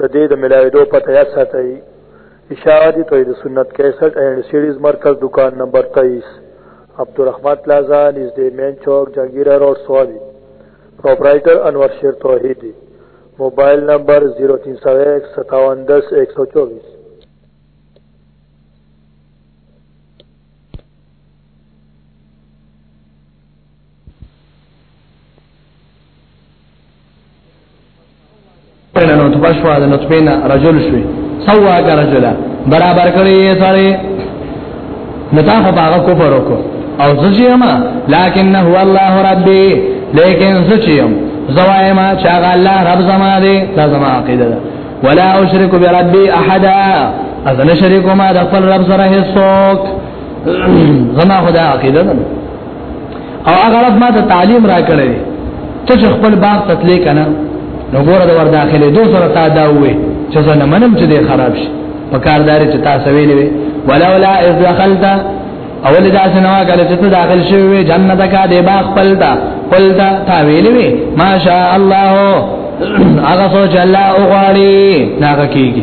د دې د ملاویدو پته یا ساتئ اشاعتی توحید سنت 61 اینڈ سیریز مرکز دکان نمبر 23 عبدالرحمت پلازا نزد مین چوک جنگیرہ روڈ سوابی پروپرائٹر انور شیر توحیدی موبایل نمبر 03015710124 نه نو ته بشوا د نطفه نه رجل شوي سوا کا رجلا برابر کړی یې سره نتا خو باغه کفر وکړو او زجیم لیکن هو الله ربي لیکن زجیم زوایما چا الله رب زما دی دا زما عقیده ده ولا اشرک بربي احد اذن شریکو ما د خپل رب سره هیڅوک زما خدا عقیده ده او هغه رب ما ته تعلیم را کړی ته چې خپل باغ ته تلې کنه نو ګوره د ور داخله دوه سره تا دا وې چې زه نه منم چې دې خراب شي په کاردار چې تاسو ویلې ولولا اذ دخلت اول دا سنوا کله چې ته داخل شوې جنت کا دې باغ خپل تا خپل تا تا ویلې ماشاء الله هغه سوچ الله او غالي ناګه کیږي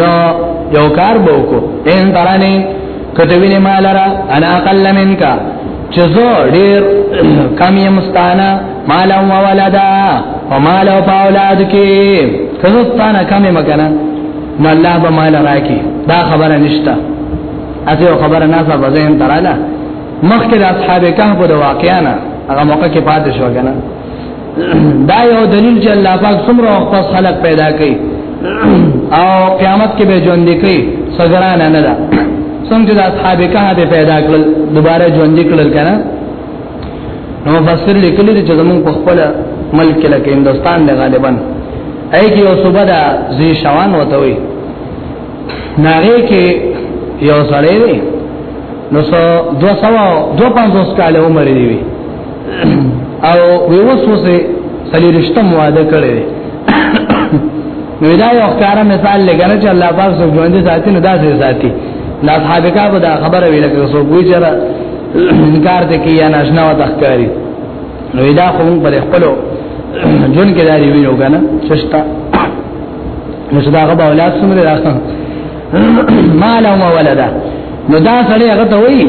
نو یو کار به وکړو ان ترانی کته وینې مال را انا اقل منکا چې زه ډیر کم یم ستانه مال او ولدا او مال او اولاد کې کله ستانه کم یم کنه نو الله به مال راکی دا خبره نشته اته خبره نه صاحب زین تراله مخکې اصحاب کهف د واقعانا هغه موقع کې پاتې شو کنه دا یو دلیل چې الله پاک څومره وخت خلق پیدا کړي او قیامت کې به ژوند کوي سګران نه ده څنګه د اصحاب کهف پیدا کړل دوباره ژوند کړل کنه نو مفسر لیکلی چې زمون په خپل ملک کې لکه هندستان دی غالبا اې کې یو صوبه ده زی شوان وته وي ناغه کې یو سړی دی نو سو 200 250 کال عمر دی وی او وی وسوسه سلیرشتم وعده کړی نو دا یو ښکارا مثال لګنه چې الله پاک سو ژوند ساتي نو دا سي ساتي لا اصحاب کا به دا خبره ویل کې سو وی چې انکار ته کې یا ناشنا و تخکاری نو دا خو پر خپلو جون کې داري ویلو کنه چشتا نو صدا غو اولاد سمره راځه ما لهم ولدا نو دا سړی هغه ته وایي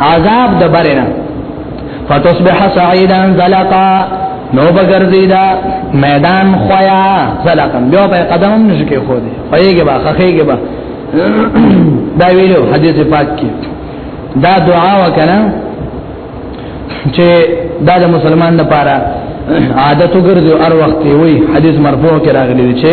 عذاب د برنا فتصبح سعيدا زلقا نو بغرزی دا میدان خویا زلقا بیا په قدم هم نشکی خو دی خویږي با خخېږي با دا ویلو حدیث پاک کې دا دعا وکړه چې دا د مسلمان لپاره عادت وګرځي او هر وخت وي حدیث مرفوع کې راغلی چې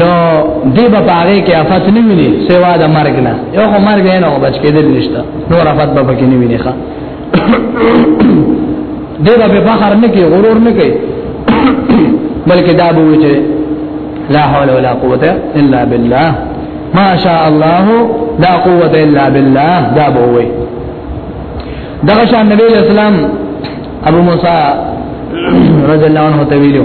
نو دی به پاره کې افات نه ویني سوا د مرګ نه یو خو مرګ نه نو بچ کېدل نشته نور افات به پکې نه ویني ښا دی به فخر نه کوي غرور نه کوي بلکې دا به وي لا حول ولا قوت الا بالله ما شاء الله لا قوت الا بالله دا به وي دغه شان نبی اسلام ابو موسی رضی الله عنه ته ویلو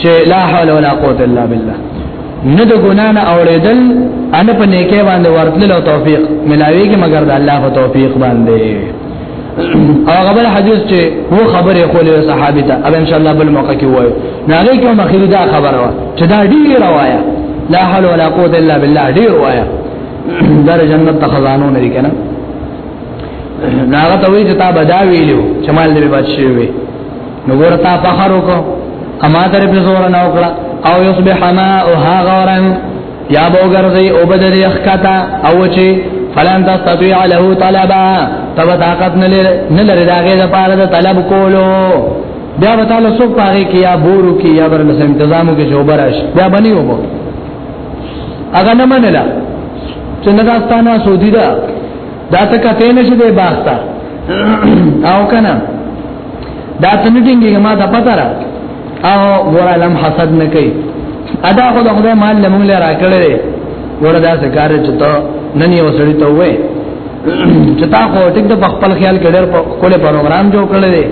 چې لا حول ولا قوت الا بالله نه د ګنا نه اوریدل ان په نیکه باندې ورتل او توفیق ملاویږي مگر د الله په توفیق باندې او غبل حدیث چې هو خبره خو له صحابه ته اب ان شاء الله بل موقع کې وایو ناګه کوم اخیر دا خبره وا چې دا ډیر روایا لا حول ولا قوت الا بالله ډیر روایا در جنت ته خزانو نه دي کنه ناغه ته وی چې تا بدا ویلو چې مال دې بچي وي نو ورتا فخر وکړو اما تر په زور نه وکړه او یصبح ما او ها غورن یا بوګرځي او بدل یخکتا او چی فلن تستطيع له طلبا تب طاقت نه لري داګه د پاره د طلب کولو بیا به تعالی سو پاره کې یا بورو کې یا بر لس تنظیمو کې جوبرش بیا بني وبو اګه نه منلا چې نه داستانه سودی دا دا ته کته نشي دی باغتا او کنه دا تنټینګ کې ما ته پته را او ګور علم حسد نه کوي ادا خو د خدای مال لمون لري راکړل ګور دا څه کار چې ته نن یو سړی ته وې چې تا خو ټیک د خپل خیال کې ډېر کوله پروګرام جوړ کړل دي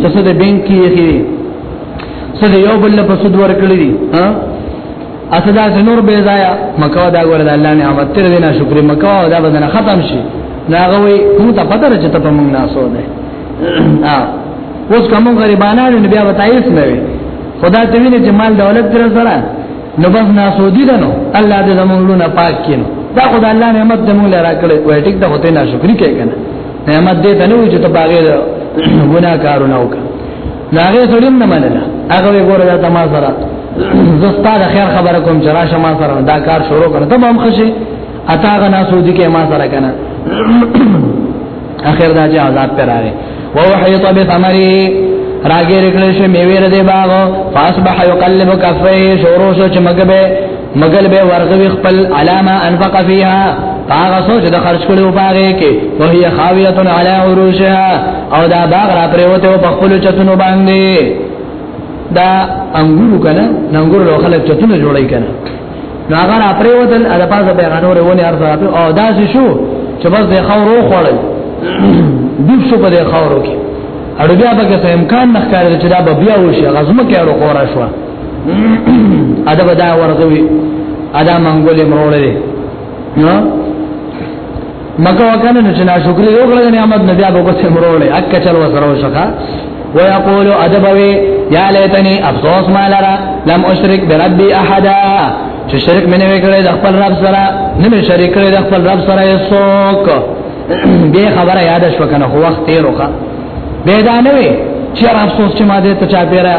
چې څه د بانک کې یې څه یو بل په سود ورکړل دي ها اسدا سنور به ځایا مکو دا ګور د الله نعمت تر دینه شکر مکو دا بدن ختم شي ناغوي هم ته پته چې ته په موږ ناسو ده ها اوس کوم غریبانو نبي او تایس نه وي خدا ته ویني چې مال دولت تر سره نو بس ناسو دي نو الله دې زموږ لونه پاک کینو دا خدای الله نعمت دې موږ لرا کړې وای ټیک دا هوته ناشکری کوي کنه نعمت دې ته نه وي چې ته باغې ګناکارونه وکړه دا غي سړیم نه منله هغه وګوره دا تما سره زستا د خیر خبره کوم چې راشه ما سره دا کار شروع کړه ته هم خوشي اتا غنا سودی کې ما سره کنه اخر دا چې عذاب پر راغی ووحیط بثمری راګیر کړي شو میوه ر دې باغ فاصبح یقلب کفه شورو شو چې مګبه مګل به ورغوي خپل علامه انفق فيها هغه سوچ د خرج کړو باغې کې وهي خاويه على عروشها او دا باغ را پریوته په خپل چتونو باندې دا انګورو کنه ننګور له خلک چتونه جوړی کنه نو هغه را پریوتل د پازه به غنور ونی ارزه او دا شو چې بس د خورو خوړل دوب شو په خورو کې اړ بیا به که امکان نخکاره چې دا بیا وشي غزمه کې اړو خورا شو ادب دا ورغوي ادا منګولې مرولې نو مکه وکنه نو چې ناشکری یو کړل نعمت نه بیا به بس مرولې اک چل وسره وشخه ويقول ادبوي يا ليتني افسوس ما لرا لم اشرك بربي احدا چې شرک مې نه وکړې د خپل رب سره نه مې شریک کړې د خپل رب سره یې څوک به خبره یاد شو کنه هو وخت تیر وکړه به دا نه وي چې افسوس چې ما دې ته چا پیرا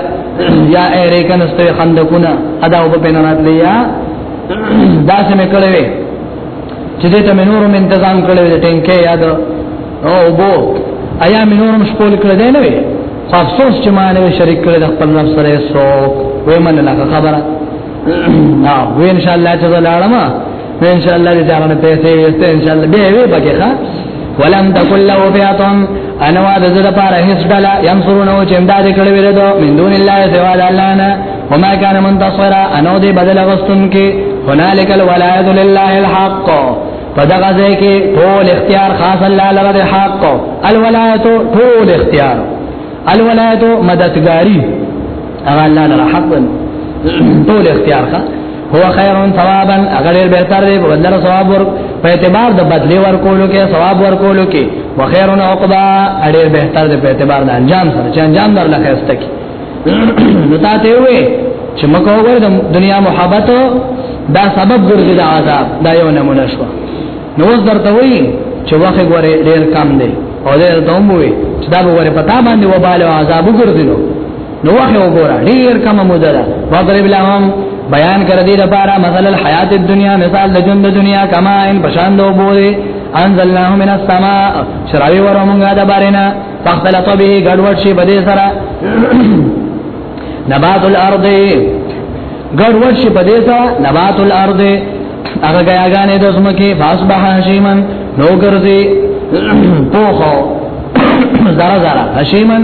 یا ایرې کنه ستې خندقونه ادا وب په نه راتلې یا دا څه مې کړې وي چې دې ته مې نورم تنظیم کړې وي ټینکې یاد او بو ایا مې نورم شپول کړې دی نه وي افسوس چې ما نه شریک کړې د خپل نفس سره سوک وې من لا خبره نا وې ان شاء الله چې لاړم نو ان شاء الله دې چارانه پیسې وسته ان شاء الله به وي پکې ښا ولم تکل له فیاتن انا وعد زړه پر هیڅ ډلا یم سرونه او چندا دې کړې ویره دو من دون الله سوا د الله نه وما كان منتصرا انو دې بدل غستون کې هنالک الولایت لله الحق فدغه ځای کې ټول اختیار خاص الله لره د حق الولایت ټول اختیار الولایت مددګاری هغه الله لره حق ټول اختیار خاص هو خیر ثوابا اگر ډیر بهتر دی بدل ثواب ور په اعتبار د بدلی ور کولو کې ثواب ور کولو کې وخیر عقبا ډیر بهتر دی په اعتبار د انجام سره چې انجام در لخصته کې نو تا ته وې چې مکو ور د دنیا محبت دا سبب ګرځي د عذاب دا یو نمونه شو نو اوس درته وې چې واخه ګوره ډیر کم دی او دې ته مو وې چې دا وګوره پتا باندې وباله عذاب ګرځي نو نو وخت وګوره ډیر کم موده ده وضرب لهم بیان کړ دې لپاره مثال الحیات الدنیا مثال د ژوند دنیا کما ان پشان دو بوله انزلناه من السماء شراوی ورو مونږه د بارنا فاختلط به ګډوډ شي بده سره نبات الارض ګډوډ شي بده سره نبات الارض هغه غیاګانې د زمکه فاصبح هشیمن نو ګرځي پوخو زرا زرا هشیمن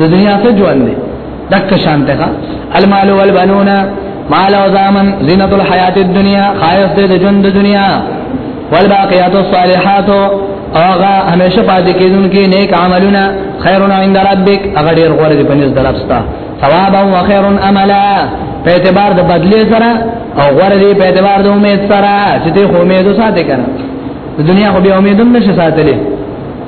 د دنیا څه ژوند دی دک شانته المال والبنون مال او زامن زینت الحیات الدنیا خایس دې د ژوند د دنیا والباقیات الصالحات اوغه همیشه پاتې کیدونکې نیک عملونه خیرون عند ربک هغه ډیر غوړي په نس درپستا ثواب او خیر املا په اعتبار د بدلی سره او غوړي په اعتبار د امید سره چې ته امید ساتي کنه د دنیا خو به امیدوم نشه ساتلې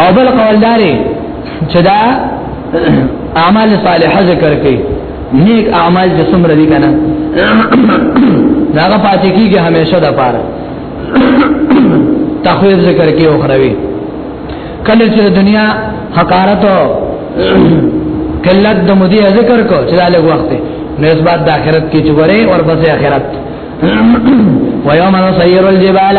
او بل قول داري چې دا اعمال صالحه ذکر کوي نیک اعمال چې څومره دي کنه دا هغه پاتې کیږي همیشه د پاره تخویف ذکر کې اخروی کله چې د دنیا حقارت او کلت د مودي ذکر کو چې له وخت نسبت د آخرت کې چې وره او پس آخرت ويوم نسير الجبال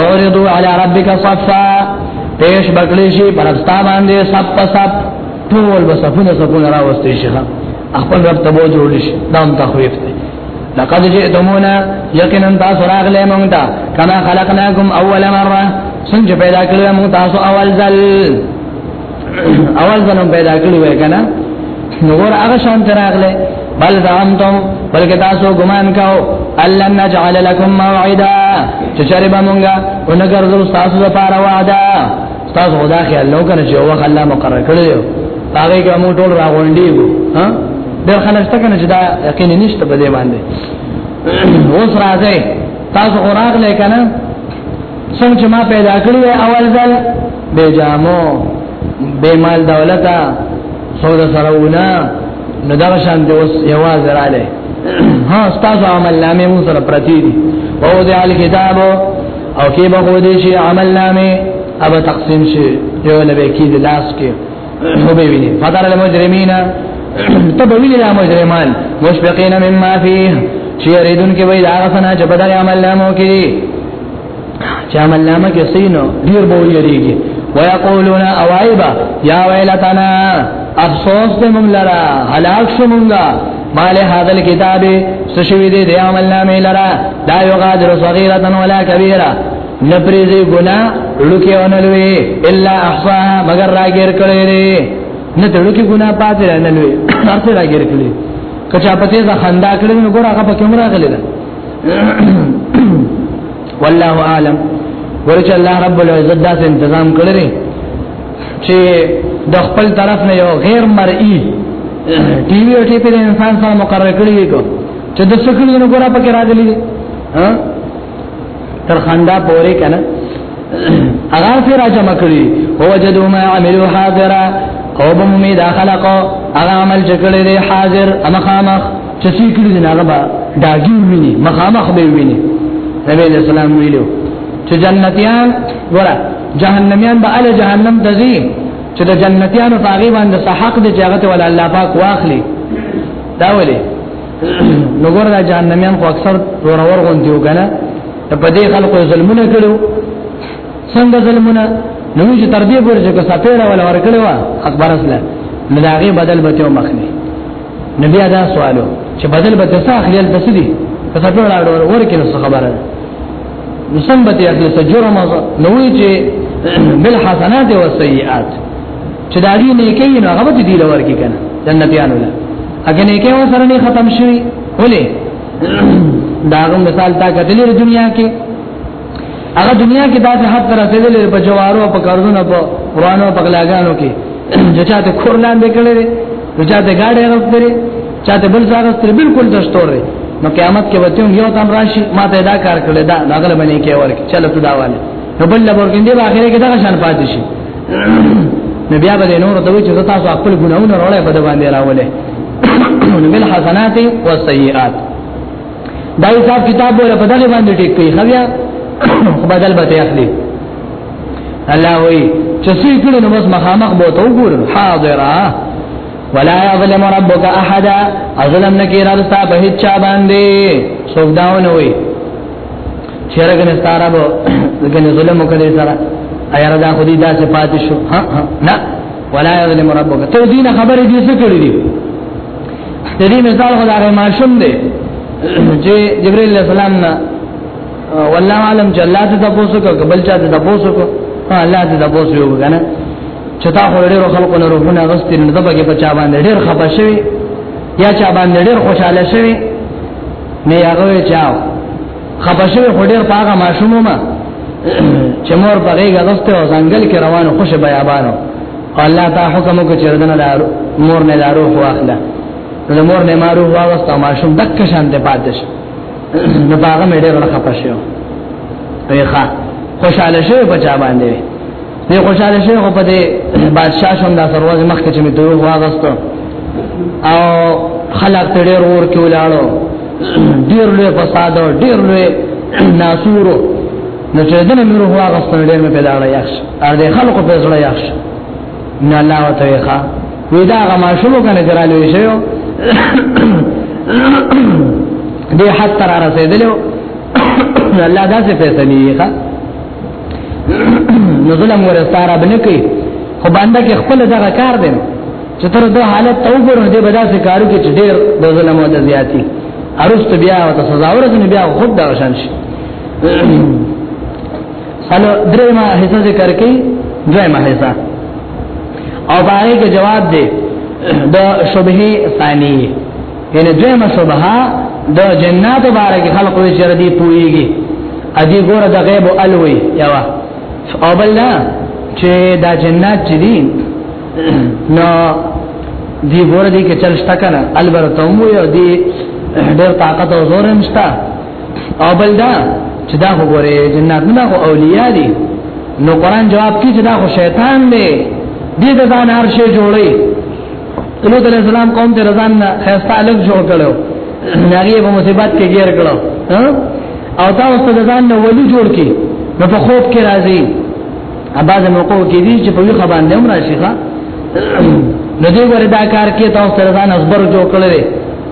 اوردو علی ربک صفا پیش بکلی شي پرستا باندې سب په سب ټول به صفونه صفونه راوستي شي خپل رب ته بو جوړ شي دام تخویف دی لقد جئتمونا یقینا تاسو راغله مونږ ته کما خلقناکم اول مره څنګه پیدا کړو مونږ تاسو اول ځل اول ځنم پیدا کړی وای کنه نو ور هغه شان تراغله بل زعمتم بلکې تاسو ګمان کاو الله نجعل لكم موعدا چې شرب مونږه اونګر زو تاسو لپاره وعده تاسو خدا خیال نو کنه چې وخت الله مقرر کړی یو هغه کې موږ ټول راغونډي وو ها ډېر خلک ته کنه چې دا یقین نشته په دې باندې اوس راځي تاسو اوراغ لې کنه څنګه چې ما پیدا کړی اول ځل به جامو به مال دولتا سودا سراونا نو دا شان دی اوس یواز رااله ها تاسو عمل نامه مون سره پرتی دي او دې ال کتابو او کې به خو دې شي عمل نامه اب تقسیم شي یو لبه کې د لاس کې خو به ویني فدار المجرمین تبویل یا مجرمان مشفقین مما فيه چې ریدون کې وای دا غسنا چې بدل عمل نامو کې چې عمل نامه کې سينو ډیر به یریږي ويقولون اوایبا یا ویلتنا افسوس دې مونږ لرا هلاک شو مونږه مال هذا الكتاب سشوی دې دې عمل نامه لرا لا یغادر صغیرا ولا کبیرا نپریزی گناہ لکی اونلوی الا احصاها مگر راگیر کلی دی نه ته لوکي ګنا پاتې نه لوي ارته راګر کړی کچا پته ځا خندا کړی نو ګور هغه پکې عمره غلې ده والله اعلم ورچ الله رب العزت دا تنظیم کړی چې د خپل طرف نه یو غیر مرئی ټي وي او ټي پي انسان سره مقرر کړی دی کو چې د سکل نو ګورا پکې راغلی دی ها تر خندا پورې کنه هغه سره راځم کړی هو جدو ما عملو حاضرہ او بمومی دا خلقو اغا عمل چکلی دی حاضر امخامخ چې څه کړی دی هغه به داګي ویني مخامخ به ویني نبی علیہ السلام ویلو چې جنتیان ورا جهنميان به ال جهنم ته ځي چې د جنتیانو په هغه باندې صحق دي چې هغه ته ول الله پاک واخلي دا ولې نو ګور دا جهنميان خو اکثر ور ور غوندي وګنه په دې خلکو ظلمونه کړو څنګه ظلمونه نو چې تر دې پورې چې سپېړه ولا ور کړو اکبر اسلام ملاغي بدل بچو مخني نبي ادا سوالو چې بدل به تاسو اخلي تاسو دي تاسو ټول اړور ورکه نو خبره ده نو سم به تاسو ته جرم نو چې بل حسنات او سیئات چې دا دي نه کوي نو هغه به دي لور کې کنه جنتیانو لا اګه نه کوي سره نه ختم شي ولې دا مثال تا کتلې دنیا کې هغه دنیا کې دا حد تر رسیدلې په جوارو په کارونو په ورانو په غلاګانو کې چې چاته کور لاندې کړي چې چاته گاډي غوښتري چاته بل ځای غوښتري بالکل دستور دی نو قیامت کې وته یو تم راشي ما ته دا کار کړی دا داخله باندې کې ورک چلو ته داواله نو بل لبر کې دې اخره کې دا شان پاتې شي نو بیا به نور ته وي چې تاسو خپل ګناونه راولې په باندې راولې نو بل حسنات او سیئات دا حساب کتاب ولا په دغه باندې ټیک کوي خو بیا بدل به اخلي الله وی چې سې کړه نو بس مخامخ به تو ګور حاضرہ ولا یظلم ربک احد ظلم نکی رستا په هیڅ چا باندې څوک داو نه وي چیرګ نه ستاره به دغه ظلم وکړي سره ایا رضا خو دې داسې پاتې شو ها نه ولا یظلم ربک ته دینه خبرې دې څه کړې دي د دې مثال خو دا غي ماشوم دی چې جبرئیل علیہ السلام نه والله عالم چې الله ته تاسو کو قبل چا ته تاسو کو الله ته تاسو یو کنه چې تا خو ډېر خلکو نه روحونه غستې نه دبګه په چا باندې ډېر خپه شوی یا چا باندې ډېر خوشاله شوی نه هغه چاو خپه شوی خو ډېر پاګه ماشوم ما چې مور په غیګه غسته او ځنګل کې روانو خوش بیابانو الله تا حکم وکړ چې دنه دار مور نه دارو واخله نو مور نه مارو واغسته ما شوم دک شان ته پاتش نو باغ مې ډېر ورخه پښیو ریخه خوشاله شوی بچا باندې نه خوشاله شوی په دې بادشاہ شوم دا سروز مخ کې چې مې دوه واغسته او خلق ته ډېر ور کې ولاړو ډېر لوی فساد ډېر لوی ناسورو نو چې دنه مې روح واغستل ډېر مې پیدا نه یخ ار دې خلکو په زړه یخ نه الله وتعالى ښا ودا غما شلو کنه جرالو شیو دې حتی را رسیدلو الله داسې فیصله یې ښا نو ظلم ورستار ابن کوي خو باندې کې خپل دغه کار دی چې تر دوه حالت ته وګورو دې بداسې کارو کې چې ډېر د ظلم او د زیاتی ارست بیا او ته سزا ورته بیا خود دا شان شي سلو درې ما حصہ ذکر کړي دوه ما حصہ او باندې کې جواب دی د شبهه ثانی یعنی دوه ما شبهه د جنات مبارک خلق وی چې ردی پويږي ادي ګور د غیب الوی یوا او بل نه چې دا جنات چې دي نو دی ګور دي کې چلشت کنه البرتوم یو دی ډېر طاقت او زور هم شته او بل دا چې دا وګوره جنات نه خو اولیاء دي نو قران جواب کوي چې دا خو شیطان دی دې د ځان هر شی جوړي نو د اسلام قوم ته رضان نه خسته الګ جوړ کړو ناری په مصیبت کې ګیر کړو او دا اوس د ځان نه ولی جوړ کی نو په خوب کې راځي اباز موقع کې دي چې په وی خبان نه مرشي ښا نو دې ګوره دا کار کې تاسو سره ځان اصبر جوړ کړل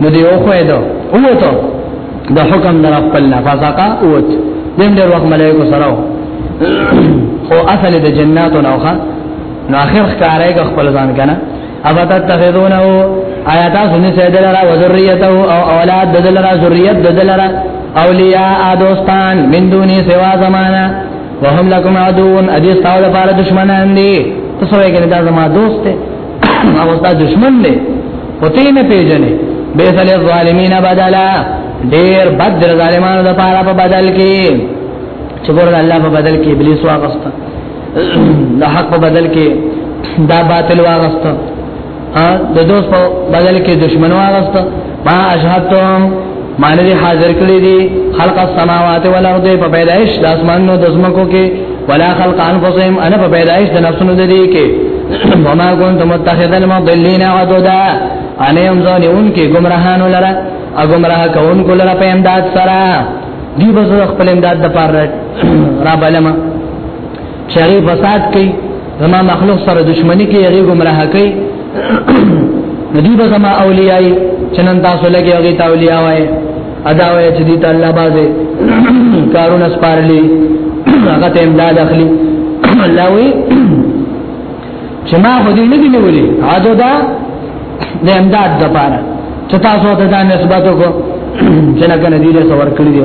نو دی او خو ایدو اوته د حکم در خپل نه فزاقا اوت دیم ډیر وخت ملائکه سره خو اصل د جناتو نوخه نو اخر ښکارای غ خپل ځان کنه ابا تتخذونه آیات سنې سیدل را وذریته او اولاد ددل را ذریت ددل را اولیاء دوستان من دونی سوا زمانہ وهم لكم عدو ادي استاو لپاره دشمنان دي تاسو یې کنه دا زما دوست هغه ستا دشمن دی او ته نه پیژنې به سل الظالمین بدلا ډیر بد در ظالمانو د پاره په بدل کې چې ګور الله په بدل کې ابلیس واغست د حق په بدل کې دا باطل واغست ا د دوست په بدل کې دشمن واغست ما اشهدتم معنی دی حاضر کړی دی خلق السماوات والارض په پیدائش د اسمانونو د زمکو کې ولا خلق انفسهم انا په پیدائش د نفسونو د دې کې وما كنت متخذ المضلين عددا انا هم ځانې اون کې گمراهانو لره او گمراه کوونکو لره په امداد سره دی بزر خپل امداد د پاره را بلم چاري فساد کوي زما مخلوق سره دښمنی کوي هغه گمراه کوي ندی به زما اولیاء چنن تاسو لګي هغه تا اولیاء وای ادا وای چې دي الله بازه کارونه سپارلي هغه ته امداد اخلي الله وی چې ما خو دې نه دی نیولې عادو دا د امداد د پاره چې تاسو ته دا نسبت وکړو چې نه کنه دې له څور کړی دی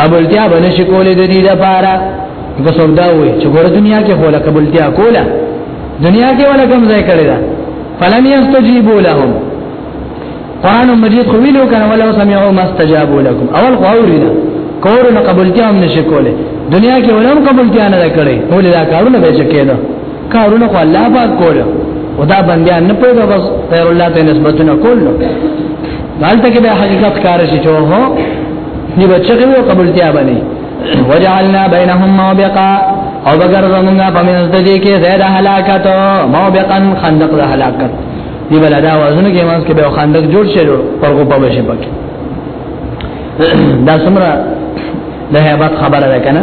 قبولتیا باندې شکولې د دې لپاره که څوک دا وي چې ګوره دنیا کې خو لا قبولتیا کوله دنیا کې ولا کوم ځای کړی دا فلم یستجیبوا لهم قران مجید خو ویلو کنه ولا سمعوا ما استجابوا لكم اول خو اوریدا کور نه قبولتیا هم نشي کوله دنیا کې ولا هم قبولتیا نه کړی ټول دا کارونه به چې کېده کارونه خو الله پاک کوله او دا بندیان نه پیدا بس غیر الله ته نسبتونه کول دالته کې به حقیقت کار شي چې هو دی بچی او قبولتیا باندې وجعلنا بینهم موبقا او بغیر زمونږه په منځ د دې کې زید هلاکت موبقا خندق د هلاکت دی بل دا وازونه کې مانس کې به خندق جوړ شي پرغو په بشه پکې دا سمره د هیبت خبره ده کنه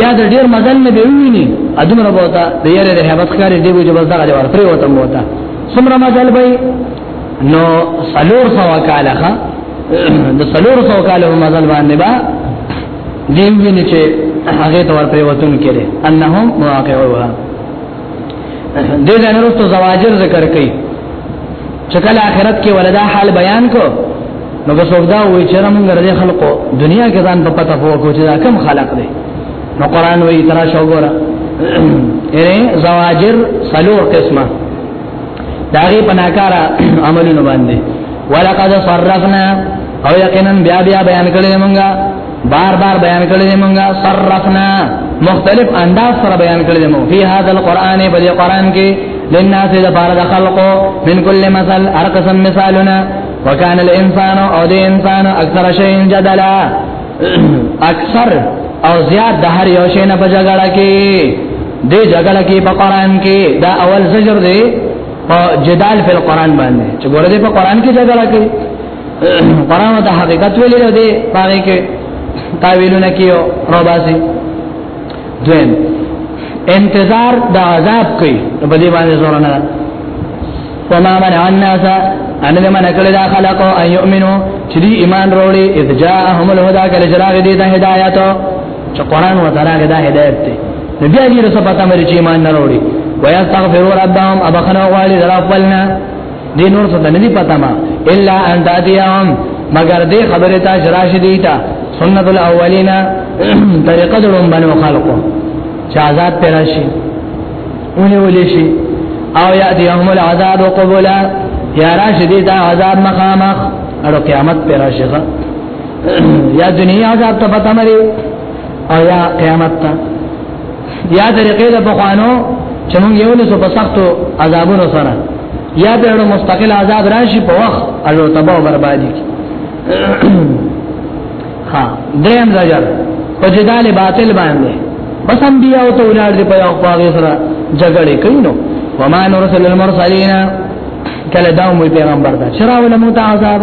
یا د ډیر مزل نه به ویني ادمر بوتا د یاره د هیبت کاری دی وجه بس دغه ور پرې وته بوتا سمره مزل به نو سلور سو کاله د سلور سو کاله مزل باندې با دی ویني چې هغه تور پرې وتون کړي انهم واقعوها دې ځای نورستو زواجر ذکر کړي چې کله آخرت کې ولدا حال بیان کو نو که څوک دا وایي چې موږ غره خلقو دنیا کې ځان په پته پوه کو چې دا کم خلق دی نو قران وایي ترا شو ګوره اره زواجر سلو قسمه داغي پناکارا عملونه باندې ولقد صرفنا او یقینا بیا بیا بیان کړی مونږه بار بار بیان کړی دی مونږه صرفنا مختلف انداز سره بیان کړی دی مونږ فی هذا القرآن په دې قرآن کې للناس د بار د خلقو من کل مثل هر قسم مثالونه وکانه الانسان او دې انسان اکثر شی جدلا اکثر او زیاد د هر یو شی نه په جګړه کې دې جګړه کې په قرآن کې دا اول زجر دی او جدال په قرآن باندې چې ګوره دې په قرآن کې جګړه کې قران ته حقیقت ویلې ده دې باندې کې تاویلونه کیو روباسي دویم انتظار د عذاب کوي په دې باندې زور نه وما منع الناس ان لمن کل دا خلقو ان يؤمنو چې دی ایمان وروړي اذ جاءهم الهدى کله جراغ دي د هدایت چې قران و دراغ د هدایت دی نبی اجي رسول پتا مې چې ایمان نه وروړي ويستغفروا ربهم ابخنوا والي ذرا خپلنا دې نور څه نه دی پتا ما الا ان تاتيهم مگر دې خبره تا جراش دی تا سنت الاولین طریقه دلون بنو خلقو چې آزاد پیدا شي اونې ولې شي او یاتیهم العذاب قبلا یا راشدی دا عذاب مخامخ اړو قیامت پیدا شي یا دنیا عذاب ته پتا مری او یا قیامت ته یا طریقې د بخوانو چې موږ یو لسو په سختو عذابونو سره یا به له مستقل عذاب راشي په وخت اجو تباہ بربادي ها دریم زجر په جدال باطل باندې بس انبیاء او تولاد دی په یو خواږه سره جګړه کوي نو وما نرسل المرسلین کله داو مو پیغمبر دا چراول مو ته عذاب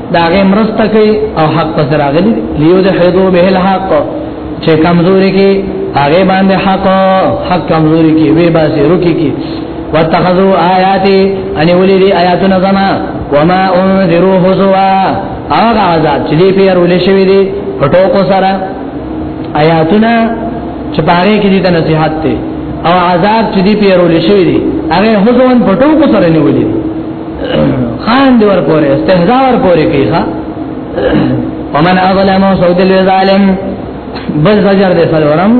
دا غي مرسته کوي او حق پس راغلي لیو د حیدو به الحق چې کمزوري کې هغه باندې حق حق کمزوري کې وی باسي رکی کې واتخذوا آیاتی ان ولي دي آیاتنا زما وما انذروا حزوا هغه عذاب چې دې پیر ولې شوی دي پټو کو سره آیاتنا چې پاره کې دي د نصيحت ته او عذاب چې دې پیر ولې شوی دي هغه حزوان پټو کو سره نیولې دي خان دی ور پورې استهزاء ور پورې کوي ها ومن اظلم سود الظالم بل زجر دې سلورم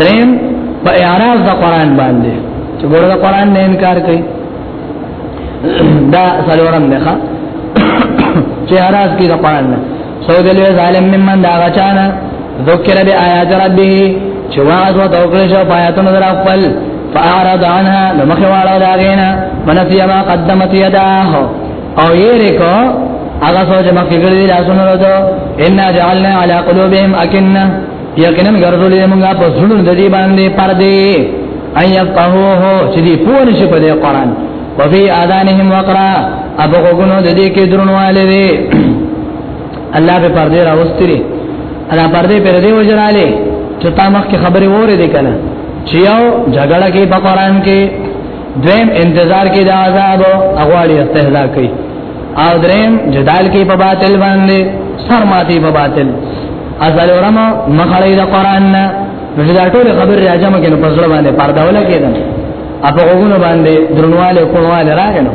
دریم په اعراض د قران باندې چې ګوره د قران نه انکار کوي دا سلورم ده ښا چې اعراض کوي د قران نه سود الظالم ممن دا غچانا ذکر بی آیات ربی چې واعظ او توکل شو پایاتونو در خپل فارد عنها نو مخه واړو داغینا منسی ما قدمت یداه او یې ریکو هغه سوچ مخکې کړی دی لاسونه ورته ان جعلنا علی قلوبهم اکنه یقینا ګرځولې موږ په زړونو د دې باندې پردې اي يفقهوه چې دې پوه نشي په دې قران وفي اذانهم وقرا ابو غونو د دې کې درنواله دي الله به پردې راوستري انا پردې پر دې وجراله چې تا مخکې خبرې وره دي کنه چې یو جګړه کې په قران کې دویم انتظار کې د عذاب اغواړي استهزاء کوي او دریم جدال کې په باطل باندې سر ماتي په باطل ازل ورما مخړې د قران نه نو دا ټول خبر راځم کې نو پسړه باندې پرداوله کېدم اپا غوونه باندې درنواله کوواله راغنو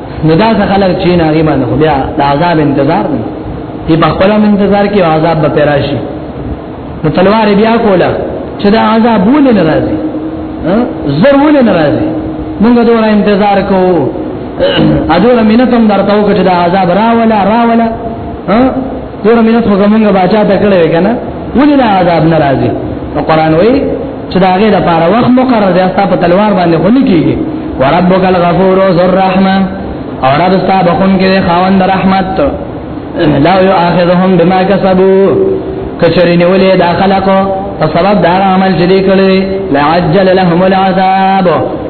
نو دا څه خلک چې نه غي باندې خو بیا د عذاب انتظار دی دی په خپل انتظار کې عذاب به پیراشي نو تلوار بیا کوله چې دا عذاب ولې ناراضي زر ولې ناراضي موږ دوه انتظار کوو اجور مينتم درته وکړه چې دا عذاب راولا راولا ګور مینه څو زمونږه بچا ته کړې کنه ولې دا عذاب ناراضي او قران وایي چې دا غي د پاره وخت مقرر دی تاسو په تلوار باندې خو نه کیږي وربک الغفور ذو الرحمه او رب ستا بخون کې خاوند رحمت لا يؤاخذهم بما كسبوا کچرین ولې دا خلقو په سبب دا عمل چې دی کړی لعجل لهم العذاب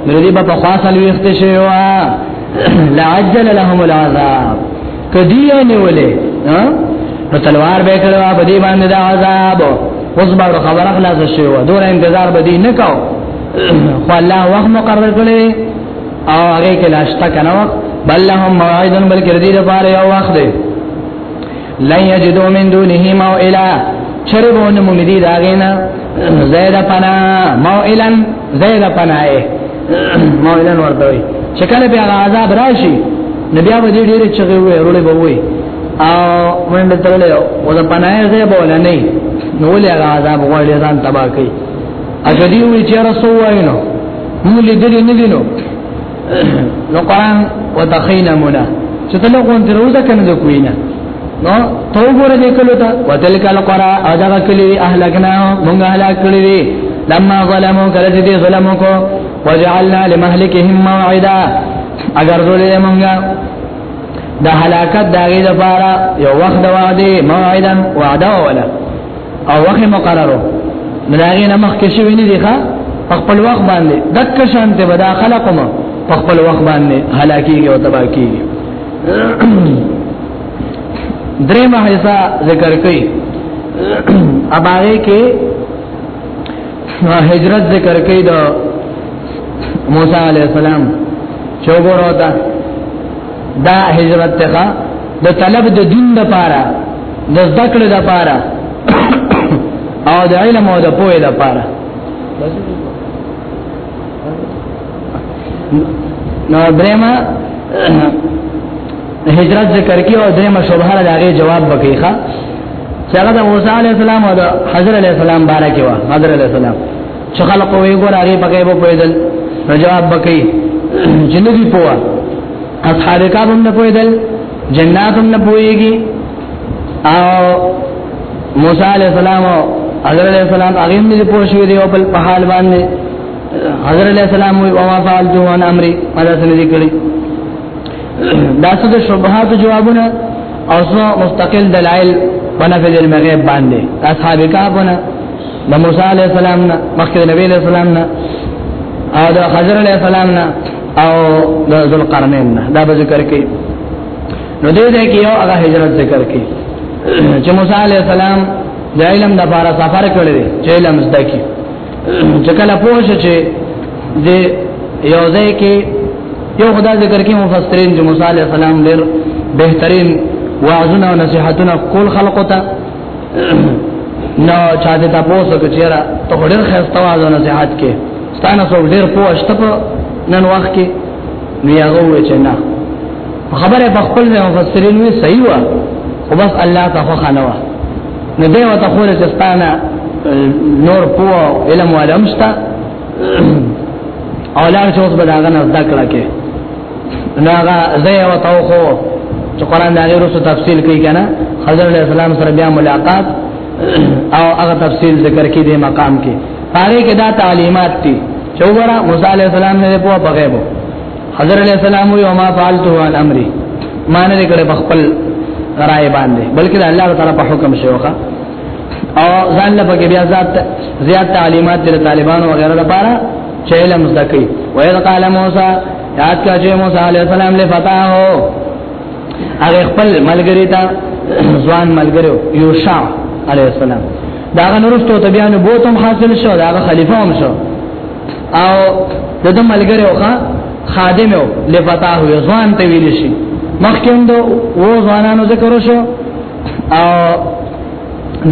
نو دې په خاصه لوي اختشوا لعجل لهم العذاب کدی یې نیولې ها نو تلوار به کړو په دې باندې دا عذاب اوس به خبره خلاص شي و دوره انتظار به دې نه کاو خو الله وخت مقرر کړی او هغه کې لاشتا کنه وخت بل لهم موعد بل کې دې لپاره یو وخت دی لن یجدو من دونه موئلا چربون ممدی داغینا زید پنا موئلا زید پنائے مولان ورته وي چې کله بیا عذاب راشي نو بیا به ډېر چغې وي ورولې به وي او منډه ترلې او د پناه ځای بوله نه نو ولې هغه عذاب غوړې ځان تبا کوي اجدي وي چې رسول وینو موږ لیدلې نه دینو نو قران وتخینا منا چې ته له غون تر وځه کنه د کوینه نو تو ګور دې کلو ته وتلک القرى او دا کلی اهلکنا مونږ هلاک کړی دي لما ظلموا کله چې دې ظلم کو وجعلنا لمهلكهم موعدا اگر ذلې مونږه د هلاکت داغه لپاره یو وخت د وعده موعدا وعده ولا او وخت مقررو مداغه نه مخ کې شوی نه دی ښا خپل وخت باندې دک شانته ودا خلقم خپل وخت باندې هلاکیږي او تباہ کیږي درې ماحصہ ذکر کړي اباره کې هجرت ذکر کړي د موسی علی السلام چوغورو دا دا هجرت ته د طلب د دین د پاره د ذکر د پاره او د علم او د پوهې د پاره نو درېما هجرت ذکر کی او درېما شوبهره داغه جواب بکیخه چې هغه د موسی علی السلام او د حضرت علی السلام باره کې و حضرت علی السلام چې خلق وی ګور هغه پکې وو پېدل جواب بکې جنبي پوا اصحاب کعب هم نه پېدل جنات هم نه پويږي او موسی علی السلام او حضرت علی السلام هغه هم دې پوه شوی دی او بل په حال باندې حضرت علی السلام او ما فعلت عن امري ماذا سندې کړی دا څه د شبهات جوابونه او څو مستقل دلایل بنفذ المغیب باندې اصحاب کهفونه د موسی علی السلام نه مخکې نبی علی السلام نه او د حضرت علی السلام نه او د ذوالقرنین نه دا به ذکر کړي نو دې دې کې یو هغه هجرت ذکر کړي چې موسی عليه السلام د علم د بار سفر کړی چې علم زده کی چې کله پوه شي چې د یو ځای کې یو خدا ذکر کې مفسرین چې موسی عليه السلام ډېر بهترین وعظونه او نصيحتونه کول خلقو ته نو چا دې تاسو کې چیرې ته ډېر خسته وعظونه نصيحت کې ستانه څو ډېر پوه شته په نن وخت کې نو یاغو چې نه خبره په خپل ځای مفسرین وی صحیح و خو بس الله ته خو خنوا نو دی وته خو له ستانه نور پو علم ولمستا اولار چې اوس به داغه نه ذکر کې ناغه زه او تاو خو چې قران د هغه رسو تفصیل کوي کنه حضرت علی السلام سره بیا ملاقات او هغه تفصیل ذکر کې دی مقام کې پاره کې دا تعلیمات دي چې وګوره موسی علی السلام نه په بغیبو حضرت علیہ السلام یو ما فعلته عن امری ما نه کړه په خپل رائے باندې بلکې الله تعالی په حکم شوخه او ځان له پکې بیا ذات زیات تعلیمات د طالبانو وغیرہ لپاره چې علم زده کوي وایي قال موسی یاد کا چې موسی علیہ السلام له فتا هو هغه خپل ملګری ته ځوان ملګری یوشع علیہ السلام دا نورستو ته بیا نبوت هم حاصل شو دا خلیفہ هم شو او دغه ملګری وخا خادم یو لفتاه یو ځوان ته ویل شي مخکې هم دو و ځوانانو ذکر شو او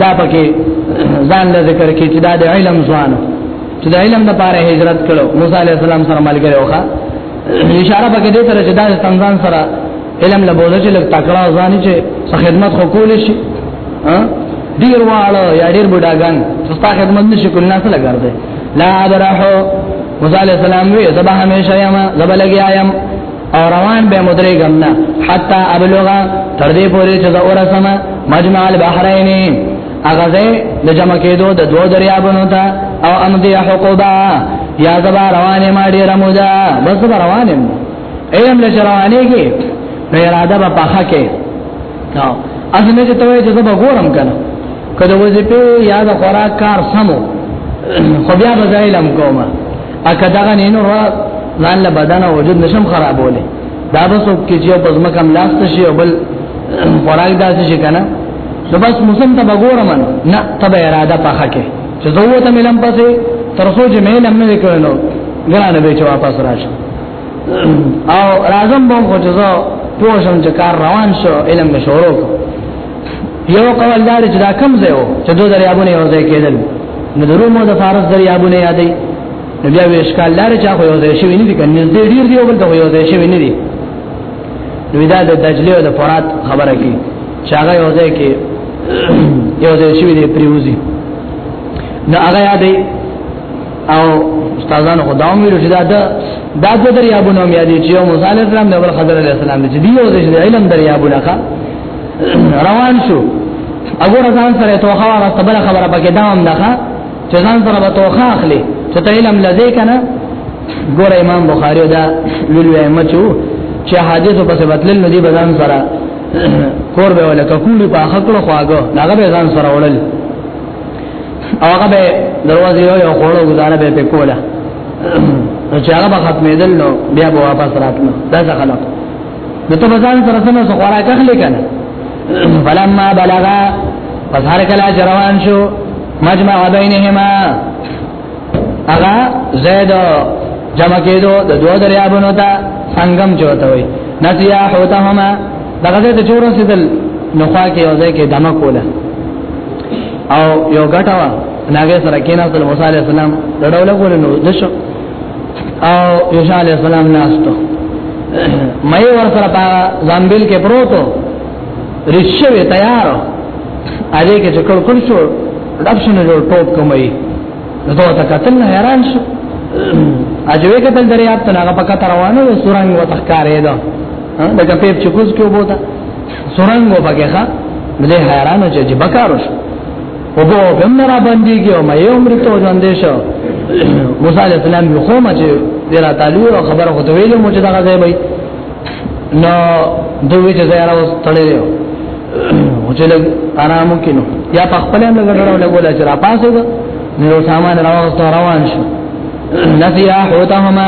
دا پکې ځان له ذکر کې چې دا د علم ځوان چې د علم د پاره هجرت کړو موسی عليه السلام سره ملګری وخا اشاره پکې دې تر چې دا څنګه سره علم له بوله چې لږ تکړه ځان چې خدمت خو کول شي ها ډیر واړه یا ډیر بډاګان ستا خدمت نشي کول نه څه لګار دی لا ابرحو موسی علیہ السلام وی زبا همیشه یم زبا لګیا یم او روان به مدري غمنا حتا ابلغا تر دې پورې چې دا ورسم مجمع البحرین هغه ځای د جمع کېدو د دوه دریابونو ته او امدی حقوبا یا زبا روانه ما ډیر مودا بس روانه ایم له روانه کې نو اراده په پخا کې نو از نه چې توې چې زما ګورم کنه کله وظیفه یا د خوراک کار سمو خو بیا به زایلم کومه اکه دا نه نو ځان له بدن او وجود نشم خرابوله دا به څوک چې په ځما کم لاس شي او بل خوراک داسې شي کنه نو بس موسم ته وګورم نه تب اراده پخه کې چې زه وته ملم پسې تر څو چې مې لم نه کړنو ګرانه به چې واپس راشم او راځم به خو چې زه پوه شم چې کار روان شو علم مې شروع کړ یو قول دار چې دا کم ځای وو چې دوه دریابونه یو ځای کېدل نو د رومو د فارس دریابونه یادې نو بیا وی اشکال لري چې خو یو ځای شوی نه دي کنه نږدې ډیر دی بل ته یو ځای شوی نه دي نو دا د دجله او د فرات خبره کی چې هغه یو ځای کې یو ځای شوی دی پریوزي نو هغه یادې او استادانو خو داوم ویلو چې دا د دا د دریابونو مې دي چې موسی علی السلام د ابل خضر علی السلام دي دی او د علم دریابونه کا روان شو وګوره ځان سره توخه هغه قبل خبره پکې داوم نه چې ځان سره به توخه اخلي چې ته علم لدې کنه ګوره امام بخاری دا لولو ایمچو چې حدیث په څه بدل نه دی بدن سره کور به ولا ککولی په اخکلو خواګو هغه به ځان سره وړل او هغه به دروازه یو یو خوړو گزاره به په کوله نو چې هغه به ختمېدل نو بیا به واپس راتلو دا څه خلک نو ته بازار سره سم څه خوراک اخلي کنه فلما بلغا پس هر کله روان شو مجمع بینهما اغا زید جمع کېدو د دوه دریابونو ته سنگم چوته وي نسیا حوتهما دغه ته چورو سیدل نو خوا کې اوځه کې دمه کوله او یو غټه وا ناګه سره کینا د موسی علی السلام ډول کول نو دشو او یوشع علی السلام ناستو مې ور سره په زامبل کې پروتو رښوی تیارو اده کې چې کول کول شو ډاپشن جوړ ټوپ کومي نو ته تا قتل نه حیران شو اجوي قتل دریاب ته هغه پکا روانو سورنګ وتخکارې ده دا کپیب چکوز کې وبوتا سرنګ وبګه ښا دې حیران چې چې بکاروش او به هم نه را باندې کې او مې عمر ته ژوند شو موسی علی السلام یو خو ما چې ډیره تعالی او خبره خو ته ویلې مو چې دا غځې وای نو دوی چې زه راو تړلې یو او چې لګ آرام کینو یا په خپل هم لګړو لګول چې را پاسې نو سامان راوستو روان شو نسیا حوتهما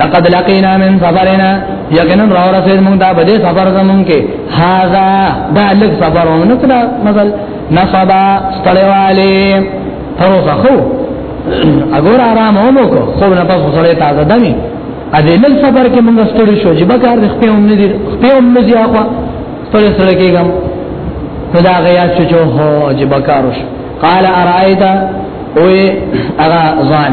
لقد لقينا من سفرنا یقینا را رسید مونږ دا بده سفر زمونږ کې هاذا دا لږ سفر ونه کړه مثلا نصبا استړواله تر اوسه خو اګور آرام ومو کو خو نه پس سره تازه دمي ا دې لږ سفر کې مونږ ستړي شو چې بکار د خپل هم نه دي خپل هم نه دي اخوا ستړي سره کېږم نو دا غیا چې جو هو چې بکار وش قال ارايت او اغا ځان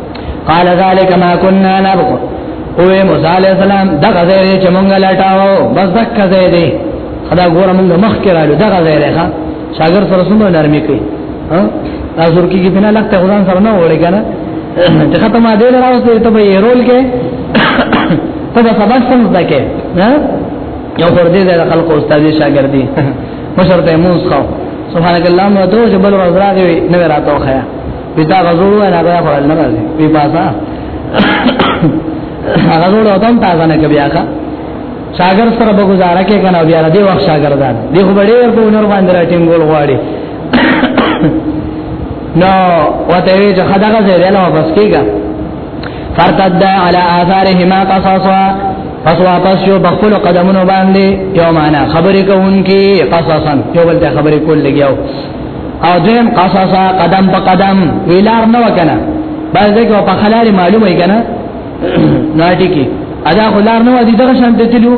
قال ذلك ما كنا نبغ او موسی علی السلام دغه ځای چې مونږ لټاو بس دغه ځای دی خدا ګور مونږ مخ کې رالو دغه ځای دی ښا شاګر سره سمو نرمي کوي ها ازور کې بنا لخت غزان سره نه وړي کنه چې ختم دې راوځي ته به رول کې ته به سبق سم ځکه نه یو پر دې د خلق استاد شاګردي مشرته موس خو سبحانك اللهم وتو جبل رزراغي نو راتو خیا پتا غزور ولا بیا خو نه راځي په پاسا هغه زور او تم تازه نه کوي هغه شاګر سره به گزاره کې کنه بیا دې وخت شاګردان دې خو ډېر په نور باندې راټینګ ګول غواړي نو وته وی چې خدغه زه نه واپس کیږه فرتد علی آثارهما قصصا پس واپس شو بخپل قدمونو باندې یو معنا خبرې کوونکی قصصا یو بل ته خبرې کول لګیاو او دیم قصصا قدم په قدم ویلار نه وکنه بس دغه په خلاري معلومه کنا ناټی کی ادا خلار نه ودی دغه شان ته تلو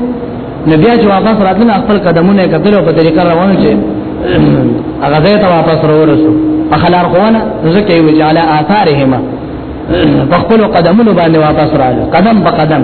نبی چې واپس راتلنه خپل قدمونه کتل او په طریقه روان شي هغه ځای ته واپس ورسو په خلار خوونه ځکه یو جاله آثارهما په خپل قدمونو باندې واپس راځي قدم په قدم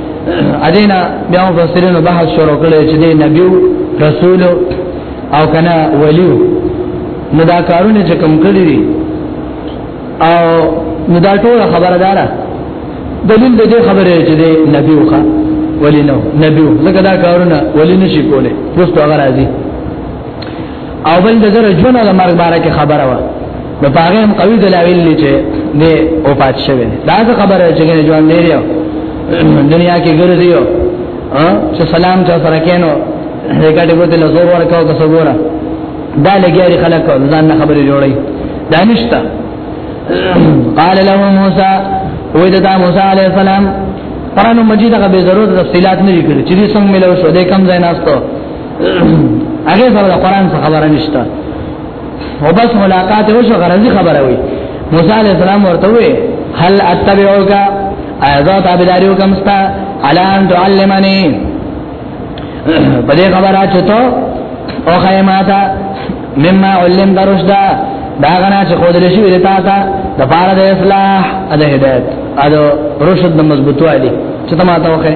ادینا بیا مفسرینو بحث شروع کړي چې دی نبی رسول او کنا ولی نو دا کارونه چې کوم کړی دي او نو دا ټول خبردارا دلیل دې خبره چې دی نبی وخه ولی نو نبی لکه دا کارونه ولی نشي کوله پوسټ هغه راځي او بل د زره جون د مرګ باره کې خبره و نو پاره هم قوي دلایل دي چې نه او پات شوی دا څه خبره چې نه جوان دی یو دنیا کې ګرځي یو چې سلام چا سره کینو هغه دې ګوتې له زور ورکاو که څه ګوره دا لګیاري خلک ځان نه خبرې جوړي دا نشته قال له موسی وېدا موسی عليه السلام قران مجید هغه به ضرورت تفصيلات نه لیکل چې څنګه ملو شو د کم ځای ناستو هغه سره د قران څخه خبره نشته او بس ملاقات وشو غرضی خبره وي موسی علی السلام ورته وي هل اتبعوک اذا تابعداریو کمستا علان تعلمنی په دې خبره چې ته او خیماتا مما علم درشدا دا غنا چې خود لشي ورتا تا د پاره د اصلاح د هدایت ا د رشد د مضبوطوالي چې تماته وکړي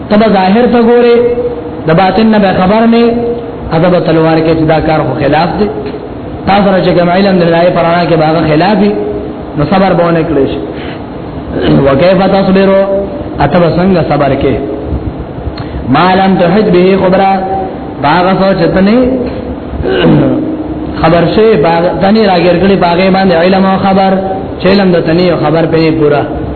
تبا ظاهر ته ګوره د باطن نه به خبر نه ادب تلوار کې چې دا کار خو خلاف دی تاسو را چې کوم علم د لای پرانا کې باغ خلاف دی نو صبر بونه کړی شي وکيف تصبروا اتب څنګه صبر کې مالم تحد به خبره باغ سوچ ته نه خبر شي باغ تني راګر کړي باغې باندې علم او خبر چیلم د تنی خبر په پورا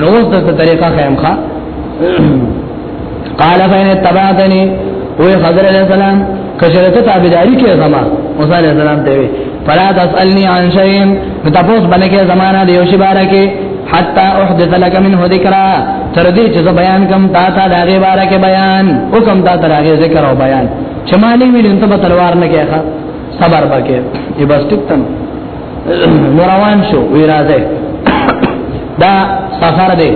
نو اوس د طریقه خیمخه قال فین تبعتنی وی خضر علیہ السلام کشرت تابداری کې زما موسی علیہ السلام ته وی فلا تسالنی عن شیء متفوس بنکه زمانہ دیو شی بارکه حتا احدث لك منه ذکرا تر دې چې زه بیان کوم تا ته دا غي باره کې بیان حکم تا تر هغه ذکر او بیان چې مالي ویل ته تلوار نه کېخه صبر پکې یې بس ټیک تم نو روان شو وی راځه دا سفر دی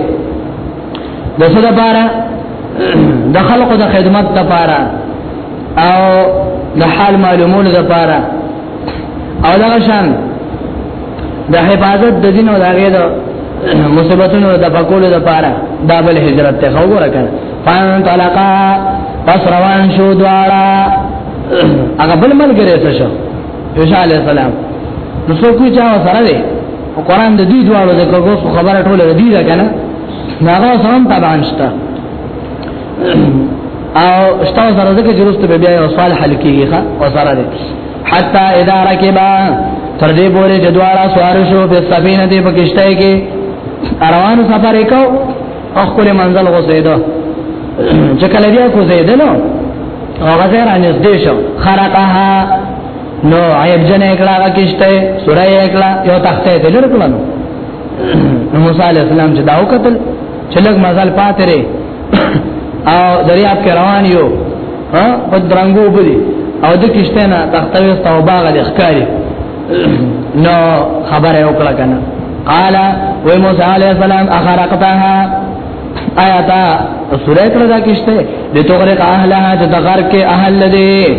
د څه لپاره د خلقو د خدمت لپاره او د حال معلومولو لپاره او دا شان د حفاظت د دین او د هغه د مصیبتونو د پکولو لپاره دا بل هجرت ته وګوره کړه فان طلقا پس روان شو دواړه هغه بل ملګری څه شو یوشع علی السلام نو څو کوی چا سره دی او قران د دې دواړو د کوو خبره ټوله د دې ده کنه هغه سم طبعا شته او شته سره د جلوست به بیا او صالح الکیږي ښا او سره دی حتا اذا رکبا تر دې پورې چې دواړه سوار شو په سفینه دې پکشته کې روان سفر وکاو خپل منزل غوځیدو چې کله بیا کوزیدلو هغه ځای را نږدې شو خرقها نو عیب جن اکلا هغه کشته سوره اکلا یو تخته ته لر کړل نو موسی علی السلام چې داو قتل چې لګ مزال پاتره او دریاب کې روان یو ها په درنګو بلی او د کشته نه تخته وستا او باغ د ښکاری نو خبره وکړه کنه قال و موسی علی السلام اخرقتها آیات سورې کړه دا کیشته د توغره اهلها د غر کې اهل لدی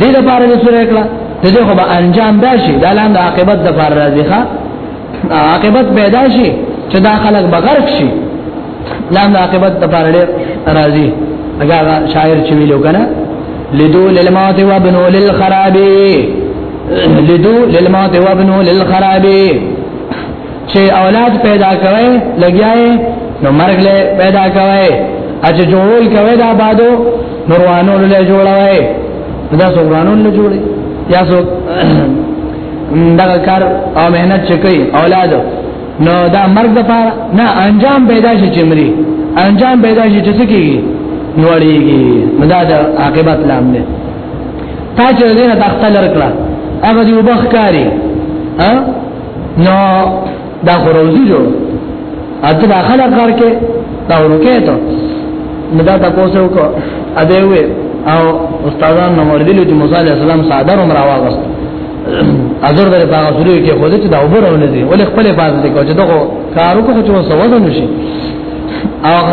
دې لپاره د سورې کړه دې خو به انجام راشي دا لاند عاقبت د فار راځي ښا عاقبت پیدا شي چې دا خلک بغرق شي لام د عاقبت لپاره ډېر راضي هغه شاعر چې ویلو کنه لدو للموت وابنو للخراب لدو للموت وابنو للخراب چې اولاد پیدا کوي لګیاي نو مرګ له پیدا کوي اج جوړول کوي دا بادو نوروانو له جوړوي دا سوګرانو له جوړي یا سو دا کار او مهنت چې کوي اولاد نو دا مرګ د پاره نه انجام پیدا شي چې مري انجام پیدا شي چې څه کیږي نوړیږي مدا د عاقبت لام نه تا چې دې نه تختل رکړه هغه دی وبخکاری ها نو دا خو روزي جوړ اته دا خلک کار کې دا ورکه ته نو دا تاسو وکړه ا دې وې او استادان نو ورېدل چې موسی عليه السلام ساده عمر واغست اذر دې په غوړو کې خو دې چې دا عمر ونه دي ولې خپل باز دې کو چې دغه کارو کو چې وسو وزن نشي او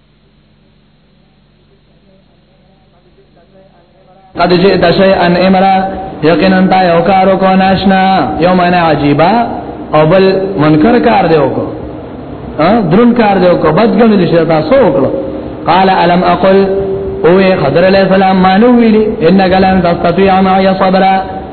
قد جئت شيئا امرا یقینا تا یو کارو کو ناشنا یو معنی عجیبا او بل منکر کار دیو کو درون کار دیو کو بدګن دي شتا سو وکړو قال الم اقل او خضر علیہ السلام مانو ویلی انک لن تستطيع معي صبرا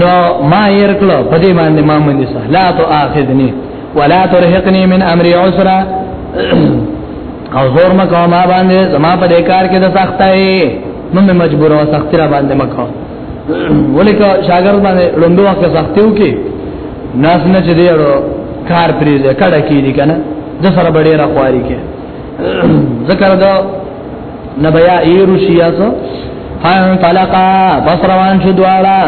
نو ما ير کړو په دې باندې ما باندې سه لا تو اخذني ولا ترهقني من امر عسرا او زور ما کوم ما باندې زما په دې کار کې د سختای نو مې مجبور او سخت را باندې مکو ولیکو شاګرد باندې لوندو وخت سختیو کې ناس نه چې دی اړو کار پرې ده کړه کې دي کنه د سره بډې را خواري کې ذکر دا نبیا ایرو شیاسو فان طلقا بس روان شو دواړه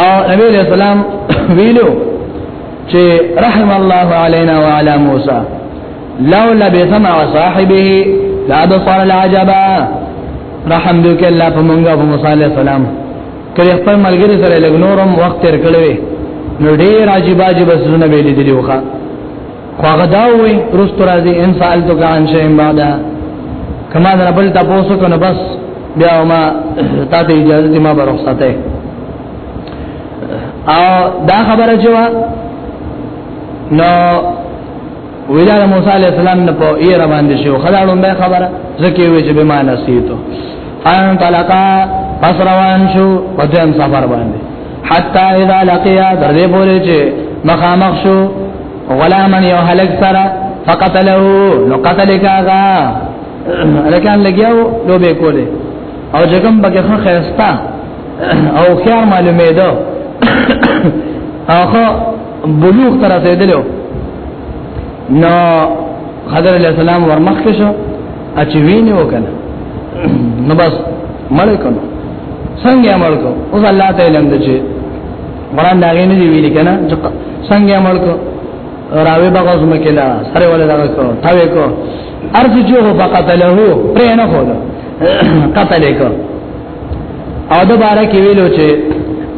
او نبی علیہ السلام ویلو چې رحم الله علينا وعلى موسى لو لبث مع صاحبه لابصر العجبا رحم دې کې الله په مونږه په موسی عليه السلام کله خپل ملګری سره لګنورم وخت تیر کړی نو ډیر عجیب عجیب سونه به لیدلی وخه خو هغه دا وې رست راځي ان سالتو کان شي بعد کما در بل تاسو کنه بس بیا ما تا ته اجازه ما به رخصت او دا خبره چې وا نو ویلا موسی علی السلام نه په یې را باندې شو خداړو مې خبره زکه وی چې به ما نسیتو فان طلقا پس روان شو په دې سفر باندې حتا اذا لقيا درې پورې چې مخامخ شو ولا من یو هلک سره فقتله نو قتل کاغا لکان لګیاو لو به کوله او جګم بګه خو خستا او خيار معلومه ده اخو بلوغ تر رسیدلو نو حضرت علیہ السلام ورمخ شو اچ ویني وکنه نو بس مړ کړو څنګه مړ کو اوس الله تعالی لمد چې قران دا غي نه دی ویل کنه څنګه عمل کو راوی بغاز مکلا سره ولا دا کو تاوی کو ارض جو فقط له پرې نه خو قتل کو او د بارا کې ویلو چې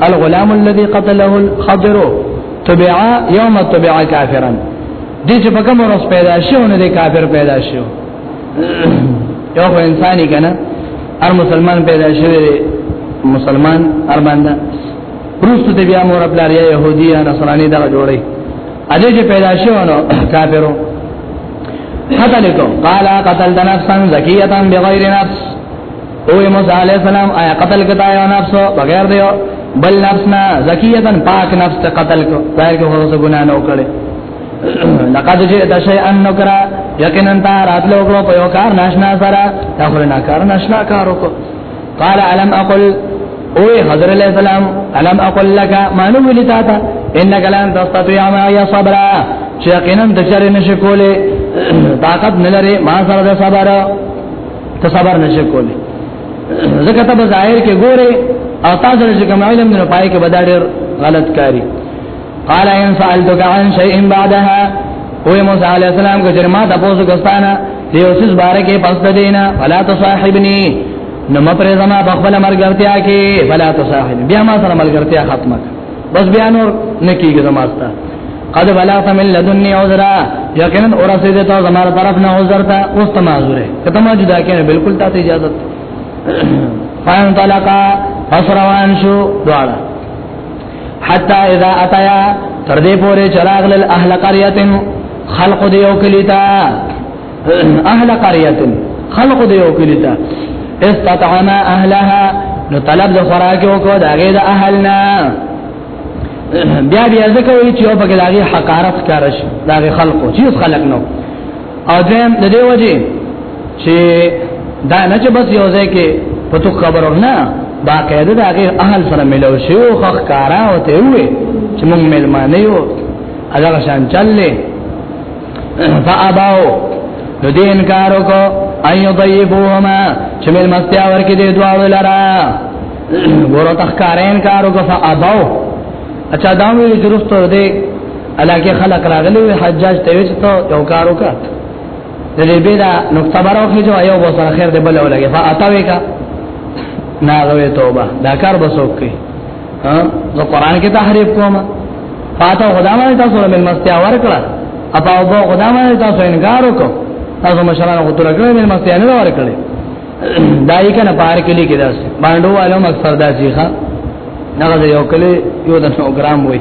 الغلام الذي قتله الخضر تبع يوم تبع كافرا دې چې په کوم ورځ پیدا شو نه دې کافر پیدا شو یو خو انساني کنه هر مسلمان پیدا شوی مسلمان هر باندې روستو ته بیا مور خپل یا يهودي یا نصراني دا جوړي اده چې پیدا شونه کافرو قتل کو قال قتل نفسا زکیه بغیر نفس او موسی علی السلام آیا قتل کتا یو نفس بغیر دیو بل نفسنا زکیه پاک نفس ته قتل کو ظاهر کو هغه ګناه نه وکړي لقد جئت شيئا نكرا یقینا تارات لوګو په یو کار ناشنا سره دا خو نه کار ناشنا کار وکړو قال الم اقل او حضر علیہ السلام الم اقل لك ما نو ویل تا تا انك لن تستطيع معي صبرا چې یقینا د چر نشي کوله طاقت نه لري ما سره د صبر ته صبر نشي کوله ځکه ته ظاهر کې ګوره او تاسو چې کوم علم نه پای کې بداړ غلط کاری قال ان سالتك عن شيء بعدها او موسی علی السلام کو جرما تاسو کوستانا دیو سیس بارکه پس دینا فلا تصاحبنی نو ما پر زما بخبل مرګرتیا کې فلا تصاحب بیا ما سره مرګرتیا ختمه بس بیا نور نکیږي زماستا قد بلغت من لدني عذرا یقینا اورسه دې ته زماره طرف نه عذر تا اوس ته معذوره کته ما جدا کړي بالکل ته اجازه فان طلقا فسروان شو دواړه حتا اذا اتیا تر دې پورې چراغ لل اهل قريه خلق دې یو کلیتا اهل قريه خلق دې یو کلیتا استطعما اهلها نو طلب د خوراک او کو داګه د اهلنا بیا بیا ځکه وی چې په کې داګه حقارت کارش داګه خلقو چې خلق نو او دیم د دې وجه چې دا نه چې بس یو ځای کې پتو خبرو نه دا قاعده د هغه اهل سره ملو شي او خخ کارا وته وي چې موږ ملمانه یو هغه شان چللې فاباو نو دې انکار وکړو ايو طيبهما چې مل مستیا ورکې دې دواړو لرا ګورو تخکارین کارو کو فاباو اچھا دا ویل چې رسول دې علاقه خلق راغلی وی حجاج ته وی ته یو کار وکړه د دې به دا نقطه براوخه جو یو بو سره خیر دی بل ولګي فاتاوي کا ناغوي توبه دا کار بسوک کی ها زه قران کې تحریف کوم فاته خدا باندې تاسو له مستیا ورکړه اپا او خدا باندې تاسو انکار وکړه تاسو مشرانو غوتل کړل مې مستیا نه ورکړل دای کنه پار کې لیکي داس باندې والو مقصد دا شيخه نغه یو کلی یو د پروګرام وای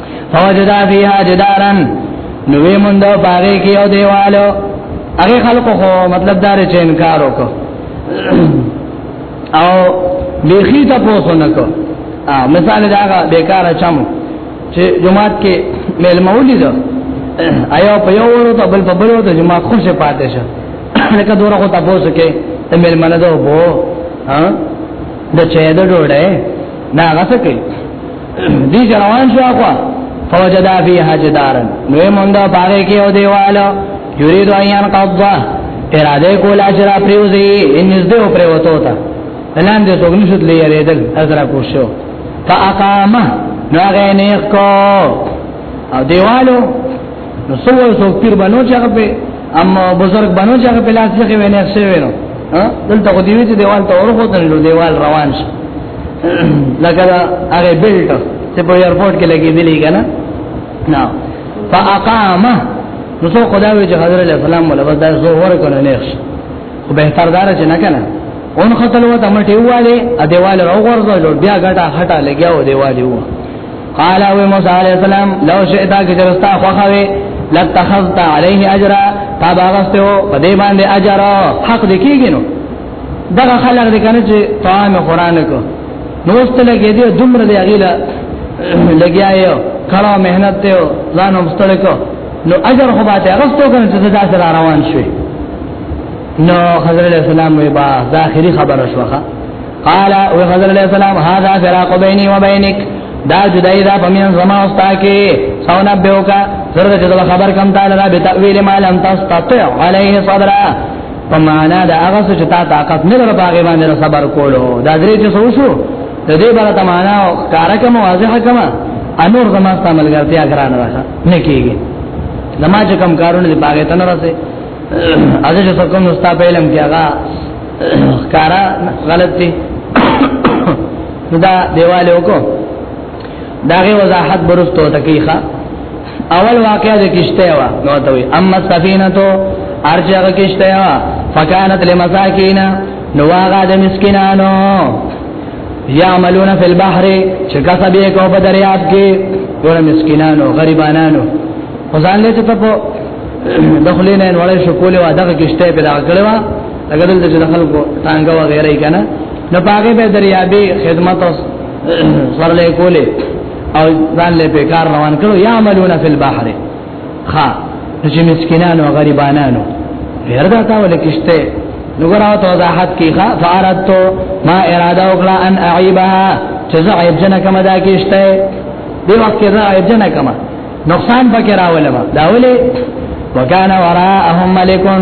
فوجدا فيها جدارا نو وی مونږ باغې کې او دیوالو هغه خلکو خو مطلب دار چې انکار وکړو او بیخی ته پوسونه کو مثال دا بیکار چم چې جمعات کې مل مولوی ده ایا په یو ورو ته بل په بل ورو ته جمعه خوشې پاتې شه لکه دوره خو تاسو کې ته مل منه ده وو ها د چا د ډوړې نه غسکه دې روان شو اخوا فوجدا فيها جدارا نو مونږ دا پاره کې او دیواله یرید ایان قضا اراده کولا چې را پریوزي ان نږدې او پریوتو تا اعلان دې څنګه شوت لې یریدل ازرا کوشو فاقامه نو هغه نه کو او دیوالو نو سو سو پیر بنو چې هغه په اما بزرگ بنو چې هغه په لاس کې وینې سوي نو دلته خو دیوی چې دیوال ته ورغوتل نو دیوال روان شو لکه دا هغه بیلټ چې په ایرپورټ کې لګې دی لګانا نو فاقامه نو څو خدای وی چې حضرت علی السلام ولا بس دا زو ور کړو نه ښه خو به تر دار چې نه کنه اون خپل و دمه ټیواله ا دیواله او ورځو لور بیا غټه هټه لګیا و دیواله و قال او موسی علی السلام لو شئتا کې درستا خوخوي لتخذت عليه اجرا تا باغستو په دې باندې اجر حق دکېږي نو دغه خلک د کنه چې طعام قران کو نو واستل کې دې دومره دی غیلا لګیا یو کړه مهنت ته ځان هم ستړ کو نو اجر خو باته غستو کنه چې دا سره روان شوی نو خضر علیہ السلام وی با دا اخری خبر شوخه قال او خضر علیہ السلام هذا فراق بیني و بینک دا جدای دا پمین زما اوستا کې سونه بهوکا زرد چې خبر کم تعالی را به تاویل ما لم تستطع علیه صبرا په معنا دا هغه څه چې تا طاقت نه لري باغې باندې صبر کولو دا درې چې څه وشو د دې بل ته معنا او کار کوم واضح کوم انور زما استعمال ګرځي اګران راځه نه کیږي زما چې کم کارونه دي باغې ته نه راځي اځه چې کوم نو ستا په علم کې هغه کارا غلط دي دا دیواله وکړو داغه وضاحت برستو تکیخه اول واقعا د کشته وا نو ته وي اما سفینه تو ارجغه کشته وا فکانت لمساکینا نو واغه د مسکینانو یعملون فی البحر چې کسب یې کو په دریاب کې ګور مسکینانو غریبانانو ځان له ته په دخلې نه وړې شو کولې وا دغه کشته پیدا کړې وا هغه دلته چې دخل کو تانګ و غیره کنا نو پاګه به دریابي خدمت او سره کولې او ځان له بیکار روان کړو یا عملونه فی البحر خا چې مسکینانو او غریبانو وردا تا ول کشته نو غراو ته وضاحت کیخه فارتو ما اراده وکړه ان اعيبها چې زه عیب جن کما دا کشته دی وخت کې زه عیب جن کما نقصان پکې راولم دا ولې وکانا وراءهم ملکون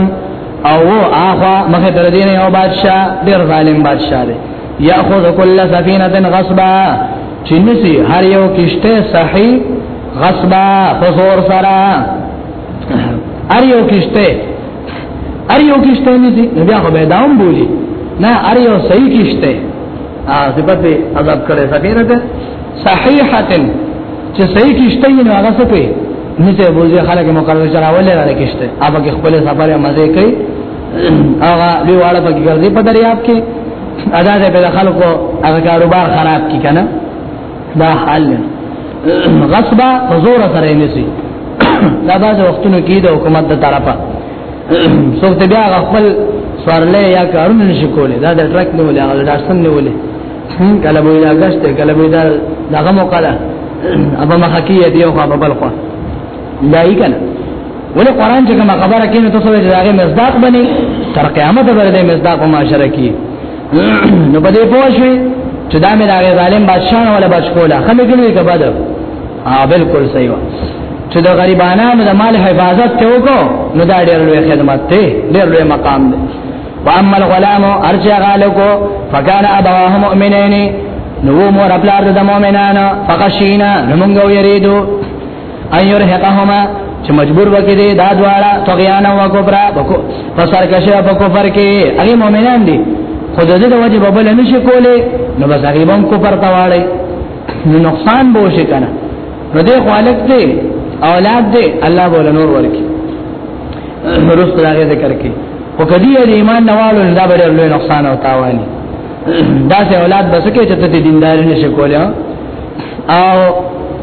او اخوا مخه تر دین یو بادشاہ ډیر ظالم بادشاہ دی یاخذ کل سفینه غصبا چې نسی هر یو کشته صحیح غصبا فزور سرا هر یو کشته هر یو کشته نسی بیا خو به داوم بولی نه هر یو صحیح کشته ا صفت عذاب کړي سکینه ده صحیحتن چې صحیح کشته یې نو هغه څه کوي نته بوزي خلک مقرر چراولې را کشته اوبه خپل سفر مزه کوي هغه لیواله پکې ګرځي په دریاب کې ادا دې په خلکو هغه کاروبار خراب کی کنه دا حال غصبا حضور سره یې نسی دا باز وختونو کې د حکومت د طرفه څوک ته بیا خپل سوارلې یا کارونه نشي کولای دا د ټرک نه ولې هغه داسن نه ولې کله به دا غشته کله به دا دغه موقع ده ابا مخکی دی او په بل خوا لای کنه ولې قران چې کوم خبره کینې تاسو به داغه مصداق بني تر قیامت به دې مصداق په معاشره کې نو په دې پوه شئ چې دا مې داغه ظالم بادشاہ ولا بچ کوله خمه کړی کبا ده ها بالکل صحیح و چې د غریبانو د مال حفاظت ته وکړو نو دا ډېر لوی خدمت دی ډېر لوی مقام دی واما الغلام ارجع غالکو فكان ابواه مؤمنين نو مور خپل د مؤمنانو فقشینا نو موږ ویریدو ان يرهقهما چې مجبور وکړي دي دا دواړه طغيان او کفر په سر کې شه په کفر کې هغه مؤمنان دي خو د دې د وجه په بل نشي کولې نو بس هغه هم کفر ته واړي نو نقصان به شي کنه نو دې خالق دې اولاد دې الله بول نور ورکي رست راغې ذکر کې او کدی د ایمان نوالو دا به له نقصان او تاوان دا سه اولاد بس کې چې ته دیندار نشي کولای او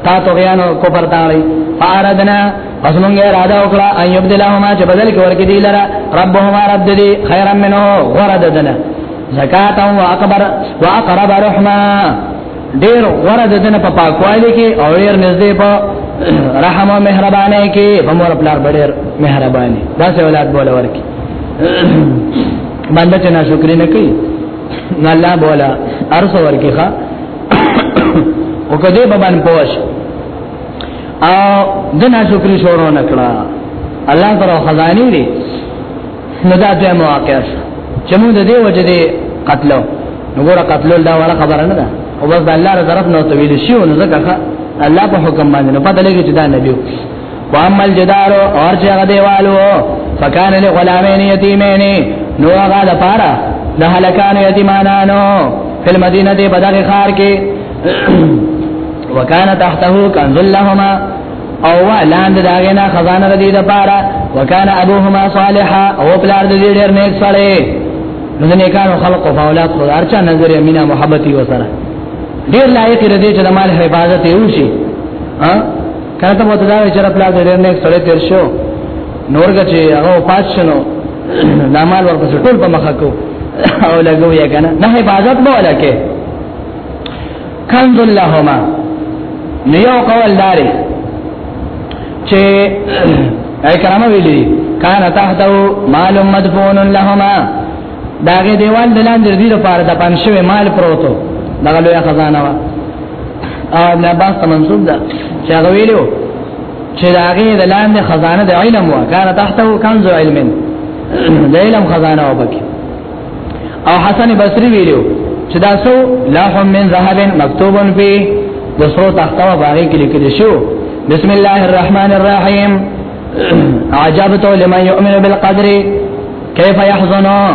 تا تو غیان او کفر تاړي فاردنا پس مونږ اراده وکړه ان یبدلهما چې بدل کې ورکې دی لره ربهما رب دې خیرا منه غرد دنه زکات او اکبر واقرب رحمه ډیر غرد دنه په پاکوالي کې او ډیر نږدې په رحم او مهربانه کې په مور خپل ډیر مهرباني دا څه اولاد بوله ورکی باندې چې ناشکری نه کوي نه الله بولا ارس ورکی ښا او کدی په باندې پوښ او دنا شکرې شروع نکړه الله پر خزانی دی نو دا ته مواقع چې موږ د دې وجه دې قتلو نو ګوره قتلول دا ولا خبره نه ده او بس الله تعالی طرف نو تویل شي او نو ځکه الله په حکم باندې نه پته لګی چې دا نبی وامل جدارو اور چې هغه دیوالو فکان له غلامین یتیمین نو هغه د پاره د هلکانو یتیمانانو په مدینه دی بدغه خار کې وکانه تحته کنز لهما او لاند داغه نه خزانه ردی د پاره وکانه ابوهما صالحا او پلار د دې ډېر نیک سره نو نه کانو خلق او اولاد خو ارچا نظر مینا محبتي وسره ډېر لایق ردی چې د مال حفاظت یې وشي ها کله ته وته دا چې رب لا ډېر نه سره تیر شو نور چې هغه پات شنو دا مال ورپسې ټول په مخه کو او لګو یې کنه نه عبادت به ولکه کند اللهما نیو قول داري چې اي کرامه ویلي کان تحتو مال مدفون لهما داغه دیوال دلان د دې لپاره د پنځه مال پروتو دغه لوی خزانه وا ابن عباس ته منسوب ده چې هغه ویلو چې دا هغه د لاندې خزانه د علم و کار تحته کنز علم د علم خزانه و پکې او حسن بصري ویلو چې دا سو لوح من ذهب مكتوب فی د سرو تخته و باغې کې لیکل شو بسم الله الرحمن الرحیم عجبت لمن يؤمن بالقدر كيف يحزنون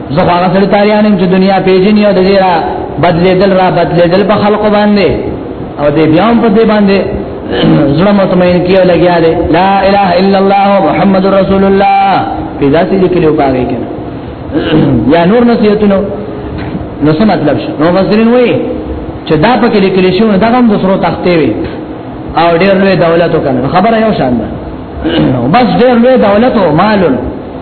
زه هغه سره تاریانم چې دنیا پیژنې او د دې را بدلېدل را بدلېدل په خلق باندې او دې بیا هم په دې باندې زړه مطمئن کیو لګیا دې لا اله الا الله محمد رسول الله په ذاتي دې کلیو پاره کې یا نور نصیحتونو نو څه مطلب شو نو مفسرین وایي چې دا پکې لیکل شو دا هم د سرو تختې وي او ډېر لوی دولت وکړ خبره یو شان ده بس ډېر لوی دولت او مالونه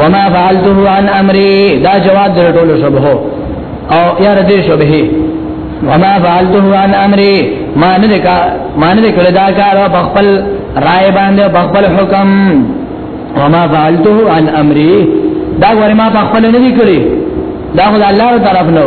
وما فعلته عن امري دا جواب در ټول شبه او یار دې شبه وما فعلته عن امري ما نه کا ما نه کړه دا کار په خپل رائے باندې په خپل حکم وما فعلته عن امري دا ورما په خپل نه کړی دا خدای الله طرف نو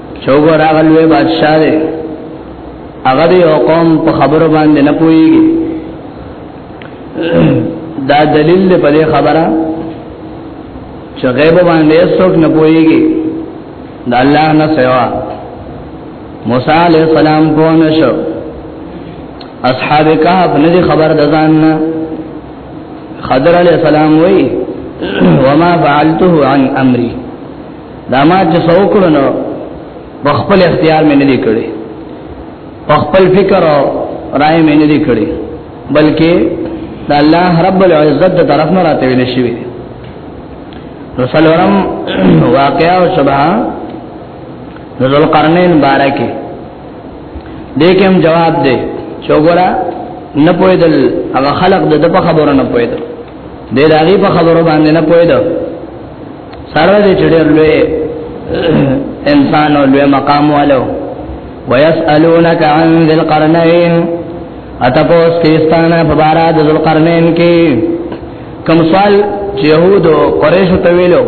چوغور هغه لوی بادشاہ دی هغه دی او قوم په خبرو باندې نه پويږي دا دلیل دی په دې خبره چې غیب باندې څوک نه پويږي د الله نه سوا موسی علیہ السلام کو نشو اصحاب کهف نه خبر د ځان نه خضر علیہ السلام وی وما فعلته عن امری دا ما چې څو کړو نو په خپل اختیار مې نه دی کړی په خپل فکر او رائے مې نه دی کړی بلکې د الله رب العزت د طرف نه راته ویل شوی دی نو سلورم واقعا او شبہ نزل قرنین بارکه دیکم جواب دے چوغورا نه پویدل هغه خلق د په خبرو نه پویدل د راغي په خبرو باندې نه پویدل سره دې چډر لوی انسان او لوی مقام والو ويسالونك عن ذي القرنين اتپوس کیستانه په بارا د ذو القرنين کې کوم سوال چې يهودو قريشو ته ویلو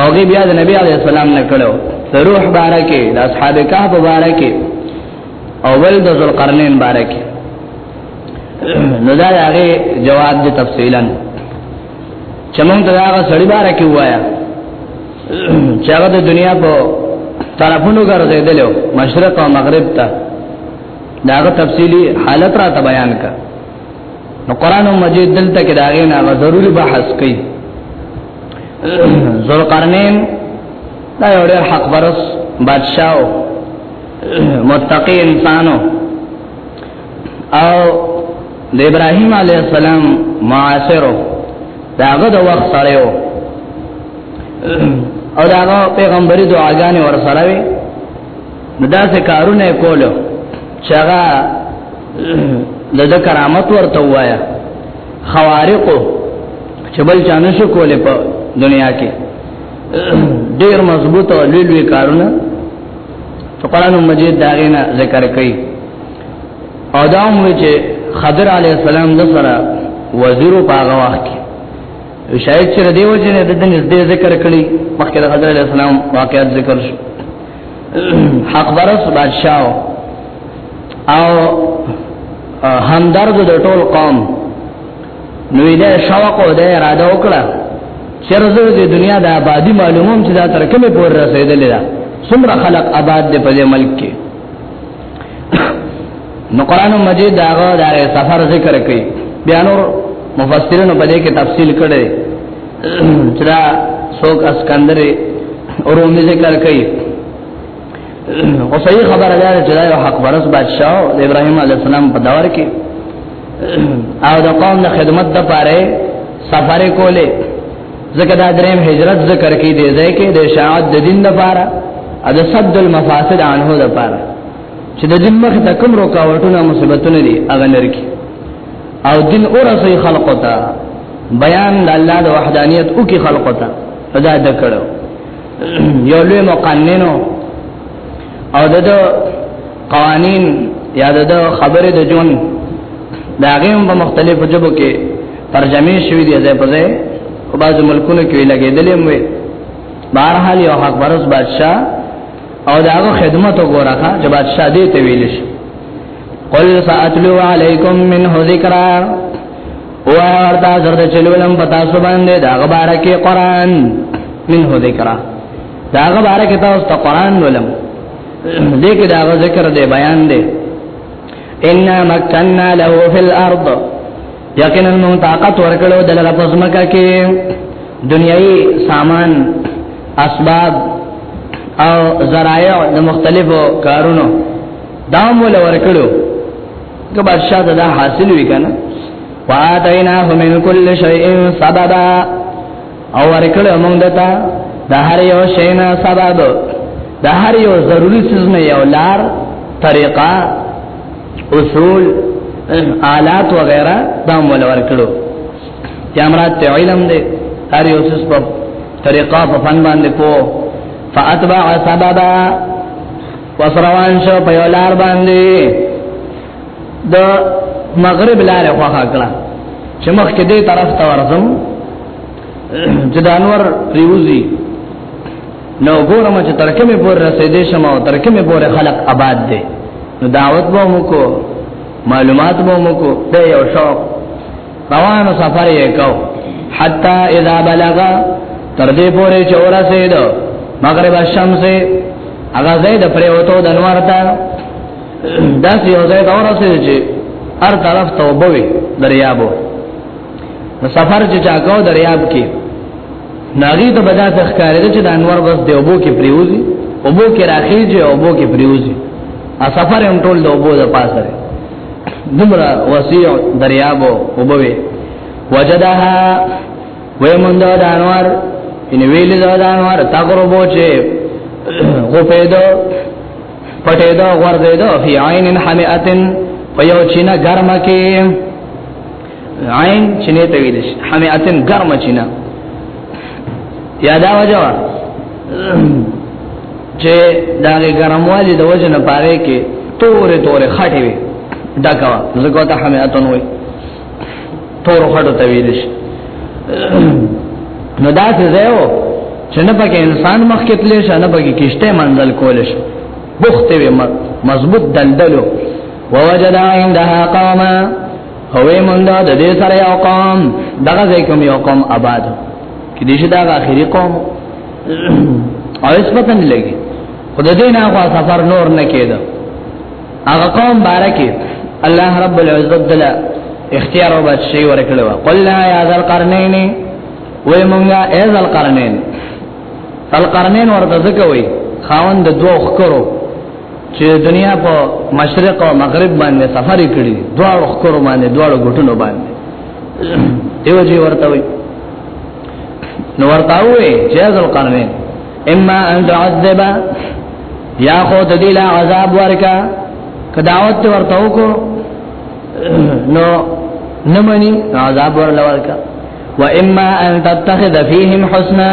اوګي بیا د نبی عليه السلام نه کړو روح بارکه د اصحاب کهف بارکه اول د ذو القرنين بارکه نو دا هغه جواب دي تفصیلا چې موږ ته هغه سړی بار کې وایا چې هغه د دنیا په طرفونو ګرځېدلو مشرق او مغرب ته داغه تفصیلی حالت را ته بیان کا نو قران مجید دلته کې داغه نه ضروري بحث کوي ذوالقرنین دا یو ډېر حق برس بادشاہو متقی انسانو او د ابراهيم عليه السلام معاصرو داغه د وخت سره یو او داغه پیغمبري دعاګانې ور سره وي نو دا څه کارونه کولو چې هغه د د کرامت ورته وایا خوارقو چې بل چانه شو کولې په دنیا کې ډیر مضبوط او لوی کارونه قرآن مجید داغینا ذکر کوي او دا موږ چې خضر علی السلام د سره وزیرو پاغه وخت شاید چې دیو چې د دې نږدې ذکر کړي مخکې د خضر علی السلام واقعیت ذکر شو حق برس بادشاہ او همدرد د ټول قوم نو دې شوق او دې اراده وکړه چرزه د دنیا د آبادی معلوموم چې دا تر کومه پور رسیدلې ده څومره خلق آباد دي په دې ملک کې نو قران مجید داغه د سفر ذکر کوي بیا نور مفسرین په دې کې تفصیل کړي چې دا څوک اسکندر اورومي ذکر کوي او صحیح خبره ده چې دا یو حق ورس بادشاہ د ابراهیم علی السلام په دور کې او د قوم د خدمت لپاره سفر کوله ځکه دا دریم هجرت ذکر کې دی ځای کې د اشاعت د دین لپاره ا د صد المفاسد عنه لپاره چې د دین مخ ته کوم رکاوټونه مصیبتونه دي هغه لري او دین اورسي خلق ته بیان د الله د وحدانیت او کې خلق ته ادا د کړو یو لوی مقننو او د قوانین یا د خبرې د جون دا غیم په مختلفو جبو کې ترجمه شوې دي ځای په ځای په بعض ملکونو کې لګېدلې مې بهرحال یو حق برس بادشاہ او داغه خدمت وګوره چې بادشاہ دې ته ویل شي قل ساتلو علیکم منه ذکرا او ورته زرد چلولم پتا سو باندې داغه بارکه قران منه ذکرا داغه بارکه تاسو ته قران ولم دې کې دا ذکر دی بیان دی ان مکننا له فی الارض یقینا موږ طاقت ورکړو دلته پزماکه کې دنیوي سامان اسباب او ذرایع د مختلفو کارونو دام ول ورکړو که بادشاہ دا حاصل وکنه واتیناه من کل شیء سببا او ورکړو موږ دتا د هر یو شینا سبب د هر یو ضروری څه نه یو لار طریقه اصول آلات وغیرہ دا مول ورکړو یا مراد ته علم دی هر یو څه په طریقه په فن باندې کو فاتبع سببا وسروان شو په یو لار باندې د مغرب لار خوخه کړه چې مخ کې دې طرف ته ورځم چې د انور ریوزی نو ګورم چې ترکه مې پور رسیدې شم او ترکه مې پور خلق آباد دي نو دعوت به مو کو معلومات به مو کو د یو شوق روانو سفر یې کو حتا اذا بلغا تر دې پورې چې ورسېدو مغرب الشمس هغه زید پرې وته د انور ته دا چې یو ځای دا ورسې چې هر طرف توبه وي دریابو نو سفر چې چا کو دریاب کې ناغي ته بدا تخکارې چې د انور بس دی اوبو کې پریوزي اوبو کې راخیږي اوبو کې پریوزي ا سفر هم ټول د اوبو د پاسه دمرا وسیع دریابو اوبوي وجدها ومند د انور ان ویل د انور تقربو چې غو پیدو پټې دا غور دې دا فی عین حمیاتن په یو چینه ګرمه کې عین چینه ته ویل شي حمیاتن ګرمه چینه یادا وجه چې دا ګرموالي د وجه نه پاره کې تورې تورې خټې وي دا کا زګوتا حمیاتن وي تور خړو ته ویل شي نو دا څه زیو چې نه پکې انسان مخ کې تلې شه نه پکې کشته منزل کول شي بوخت وي مضبوط دلدلو ووجد عندها قوما هوې مونږ د دې سره یو قوم دغه ځای کوم یو قوم آباد کې دې شي دا اخیری قوم او اس پته نه لګي خدای دې نه خوا سفر نور نه کېده هغه قوم بارکه الله رب العزت دل اختیار او بچي ورکړو قل لا یا ذل قرنین وای مونږه ای ذل قرنین ذل قرنین ورته ځکه وای خاوند د دوه خکرو چې دنیا په مشرق او مغرب باندې سفر کړی دوه خکرو باندې دوه غټونو باندې دیو جی ورته وای نو ورته وای چې ذل قرنین اما ان تعذب یا خو ته دی لا عذاب ورکا کداوت ته ورته وکړو نو نمنی عذاب ورلا ورکا و اما ان تتخذ فیهم حسنا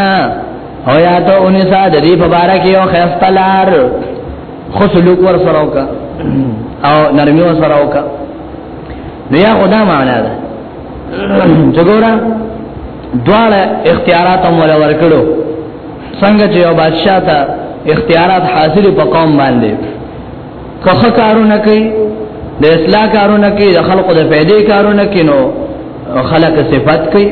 او یا ته اونې ساده دی په بارا کې او خستلار خو سلوک ور سره وکا او نرمي ور سره وکا نو یا خدا معنا ده چګورا دواړه اختیارات هم ولا ورکړو څنګه چې یو بادشاہ ته اختیارات حاصل په قوم باندې کخه کارونه کوي د اصلاح کارونه کوي د خلقو د پیدې کارونه کوي نو خلق صفات کوي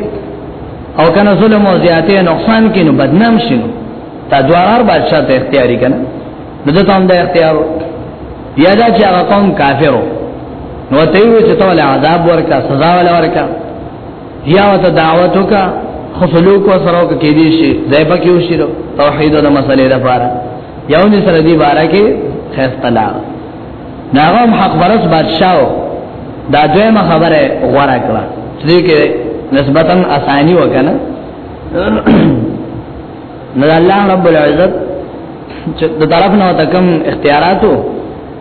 او کنه ظلم او زیاتې نقصان کوي نو بدنام شي نو تا دوار بادشاہ ته اختیاري کنه نو ته هم د اختیار یا دا چې هغه قوم کافرو نو ته یې چې ته له عذاب ورکا سزا ولا ورکا یا ته دعوت وکا خصلو کو سره کو کې دي شي ځای پکې وشي توحید او مسلې د پاره یو نه سره دی بارا کې خسته لا ناغم حق برس بادشاہو دا دویمه خبره غوړه کړه چې کې نسبتا اسانی وکنه نو الله رب العزت چې د طرف نه تکم اختیاراتو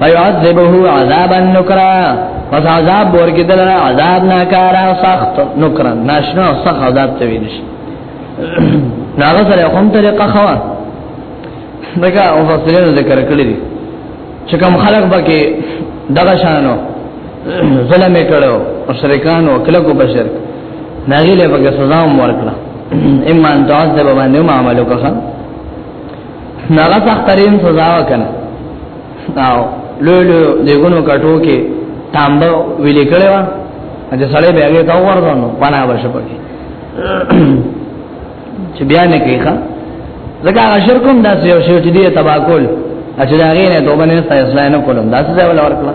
فیعذبه عذابا نکرا پس عذاب ورکی دل عذاب ناکارا سخت نکرا ناشنا سخت عذاب تویلش ناغه سره کوم طریقه خوا دغه او فصلین ذکر کړی دي چې کوم خلق بکې دغه شانو ظلم کړو او شرکان او کله کو بشر ناغي له بګه سزا هم ورکړه اما ان تعذب باندې معاملو کړه ناغه سخت ترين سزا وکړه دا لوی لوی دګونو کټو کې تامبه ویلې کړو چې سړی به هغه تا ورغونو پناه بشه پکې چې بیا نه کوي ښا ځکه هغه شرک هم داسې یو شی چې دی تبا کول چې دا غي نه توبه نه اسلام نه کولم داسې ځای ولا ورکړه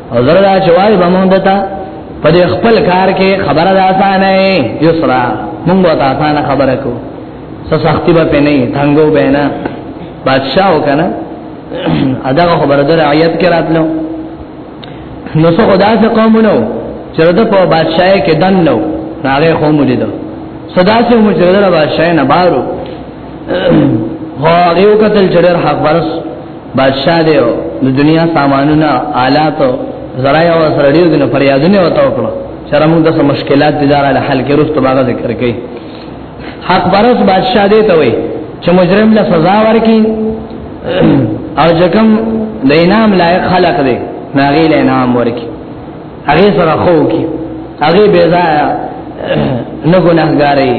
او زردا چوای بمون دتا په دې خپل کار کې خبره ده آسان نه یسرا مونږ ته آسان خبره کو څه سختی به نه تنګو به نه بادشاہ وکنه ادا خبره ده رعیت کې راتلو نو څه خدا څه قوم نو چې د په بادشاہ کې دن نو هغه قوم لیدو صدا سه مو چې د بادشاہ نه بارو هغه یو قتل چې ډېر حق برس بادشاہ دی او د دنیا سامانونه آلات او زرايع او سره ډیر دنه فریادونه وته وکړه چې موږ د مشکلات د دار له حل کې رسته باغ ذکر کړي حق برس بادشاہ دی ته وي چې مجرم له سزا ورکي او جکم د انعام لایق خلق دی ناغي له انعام ورکي هغه سره خو کی هغه بے ځای نه ګناهګاری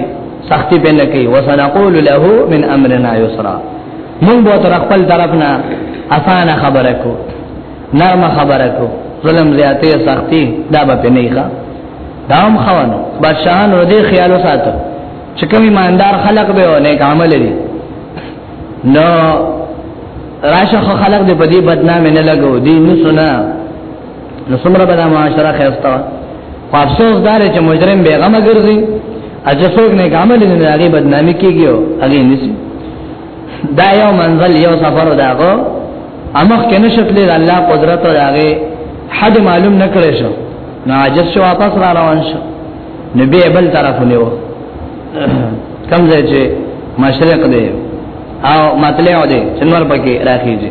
سختی پنه کوي وسنقول له من امرنا یسرا مونږ به تر خپل طرف نه اسانه خبره کو نرمه خبره کو ظلم زیاته سختی دا به نه ښه دا هم خوانو بادشاہان ردی خیالو ساتو چې کوم ایماندار خلق به او نیک عمل لري نو راشه خلق دې په دې بدنامه نه لګو دي نو سنا نو څومره به دا معاشره خسته خو افسوس دار چې مجرم بیغم ګرځي اجسوک نه عمل نه هغه بدنامي کیږي او هغه نسی دا یو منزل یو سفر داغو امخ کې نشتلې د الله قدرت او هغه حد معلوم نکړې شو نو عجز شو واپس را روان شو نبی بل طرف نیو کم ځای چې مشرق دی او مطلع دی چنور پکې راخیږي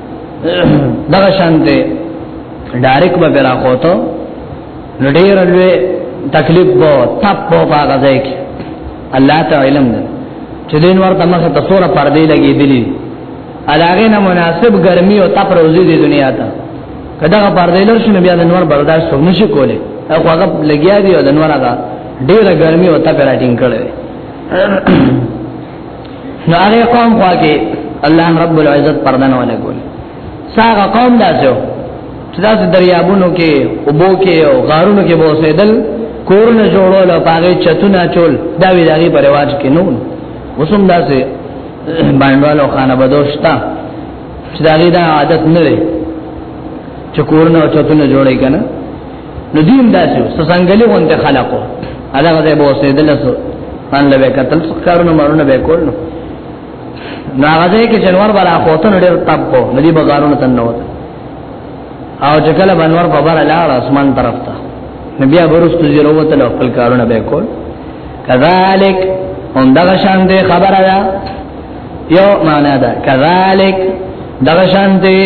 دغه شانته ډایرک به برا کوته نډیر لوی تکلیف بو تپ بو باغ ځای کې الله تعالی علم ده چې دین ورته مخه تصوره پردې لګې دي علاقه نه مناسب ګرمي او تپ روزي دي دنیا ته کدا پردې لور شنو بیا د نور برداشت څو نشي کوله او هغه لګیا دی او د نور هغه ډیره ګرمي او تپ راټینګ کړي نو هغه قوم خواږي الله رب العزت پردنه ولا ګول ساغه قوم داسو چې داس دریابونو کې اوبو کې او غارونو کې بوسیدل کورونه جوړول او باغې چتونه چول دا وی دغه په رواج کې نو وسوم داسې باندې او خانه بدوشتا چې دا غي دا عادت نه لري چې کورونه او چتونه جوړي کنه نو دیم داسې سسنګلې غونډه خلقو هغه ځای به اوسېدل سو ان لوي قتل څخارونه مرونه به کول نو هغه ځای کې جنور بلا خوتن ډېر تپ کو ندی بازارونو تن نه وته او چې کله بنور په بار لاړ اسمان طرف ته نبي ابرست زیرو وته خپل کارونه به کول کذالک هم دغه شان دې خبره ده یو معنا ده کذالک دغه شانته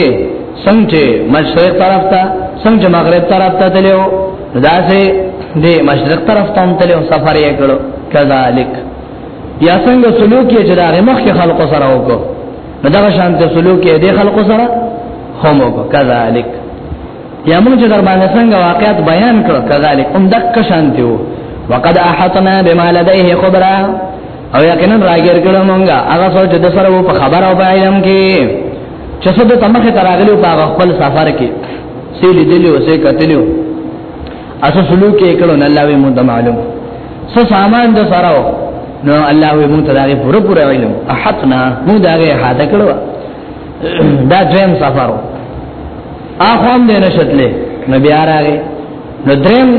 څنګه مشرق طرف ته څنګه مغرب طرف ته تلو دا سه دې مشرق طرف ته تلو سفر یې کړو کذالک یا څنګه سلوک یې چې دا مخ کې خلق سره وکړو دغه شانته سلوک یې دې خلق سره هم وکړو کذالک یا موږ چې در باندې څنګه واقعیت بیان کړو کذالک هم دک شانته وو وقد احطنا بما لديه خبره او یقینا راګر کړه مونږه هغه څو چې د سره وو په خبر او بیان کې چې څه د تمخه تراغلو په خپل سفر کې سې لیدلی او سې کتلی اسو سلوک یې کړو نه الله وي مونږ معلوم څه سامان د سره وو نو الله وي مونږ تراغه پوره پوره علم احقنا مونږ داغه حاته کړو دا دویم سفر اخوام دې نشتلې نبي راغی نو دریم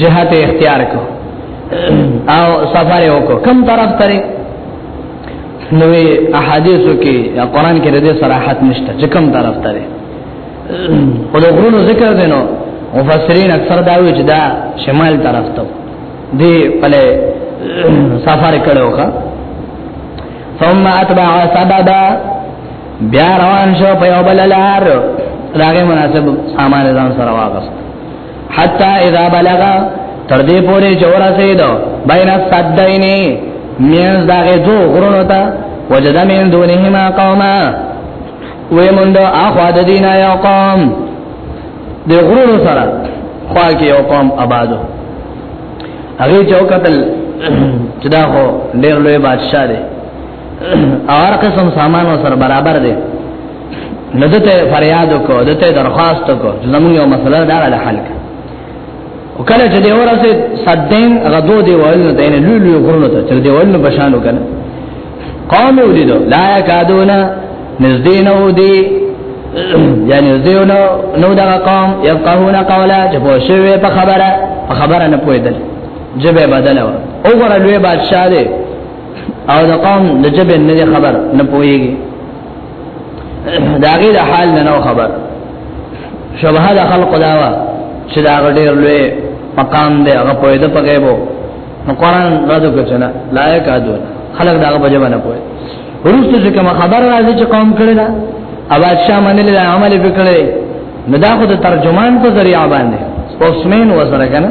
جهاد اختیار کو او سفر وکړو کم طرف ترې نو احادیثو کې یا قران کې د دې صراحت نشته چې کم طرف ترې په لغونو ذکر دینو مفسرین اکثر دا وی چې دا شمال طرف ته دی په سفر کړو ښا ثم اتبع سببا بیا روان شو په یو بل لار راغه مناسب سامان ځان سره واغست حتا اذا بلغ تر دې پورې جوړه سیدو بین صدین مینز داغه دو غرونو ته وجد من دونهما قوما وې مونږ د اخوا د دین یو قوم د غرونو سره خوا کې یو قوم آبادو هغه چوکتل چې دا هو ډېر لوی بادشاہ دی اور قسم سامان سره برابر دی ندته فریاد کو دته درخواست کو زموږ یو مسله دا له حل کړه وکړه چې دی اورسه صدین غدو دی وایل نه دین لولو غرونو ته چې دی وایل نه بشانو کنه قوم ولیدو لا یکادونا نزدینو دی یعنی زیو نو نو دا قوم یفقهون قولا چې په شوی په خبره په خبره نه پویدل جبه بدلو او غره لوی بادشاہ دی او د قوم د جبه نه خبر نه پويږي دا غي د حال نه نو خبر شبهه د خلق داوا چې دا غډیر لوی مقام دی هغه په دې پکې وو نو قران راځو کچنه لایق ادو خلق دا په جبه نه پوي ورسته چې کوم خبر راځي چې قوم کړي دا اواز شاه منل له عمل وکړي نو دا خو د ترجمان په ذریعہ باندې اوسمن وسره کنه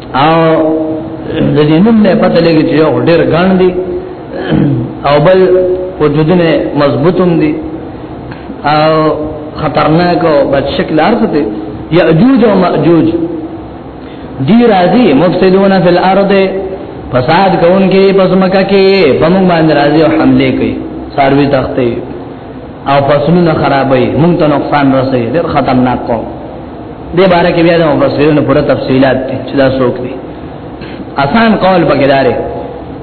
او د دې نوم نه پته لګي چې یو ډېر ګڼ دي او بل وجودونه مضبوطم دي او خطرناک او بد شکل ارته دي یاجوج او ماجوج دی راځي مفسدون فی الارض فساد کوونکې پس مکه کې په موږ باندې راځي او حمله کوي ساروي تختې او فصلونه خرابوي مونږ ته نقصان رسوي ډېر خطرناک قوم دې باره کې بیا د مفسرینو پوره تفصيلات دي چې دا څوک دي آسان قول بګداري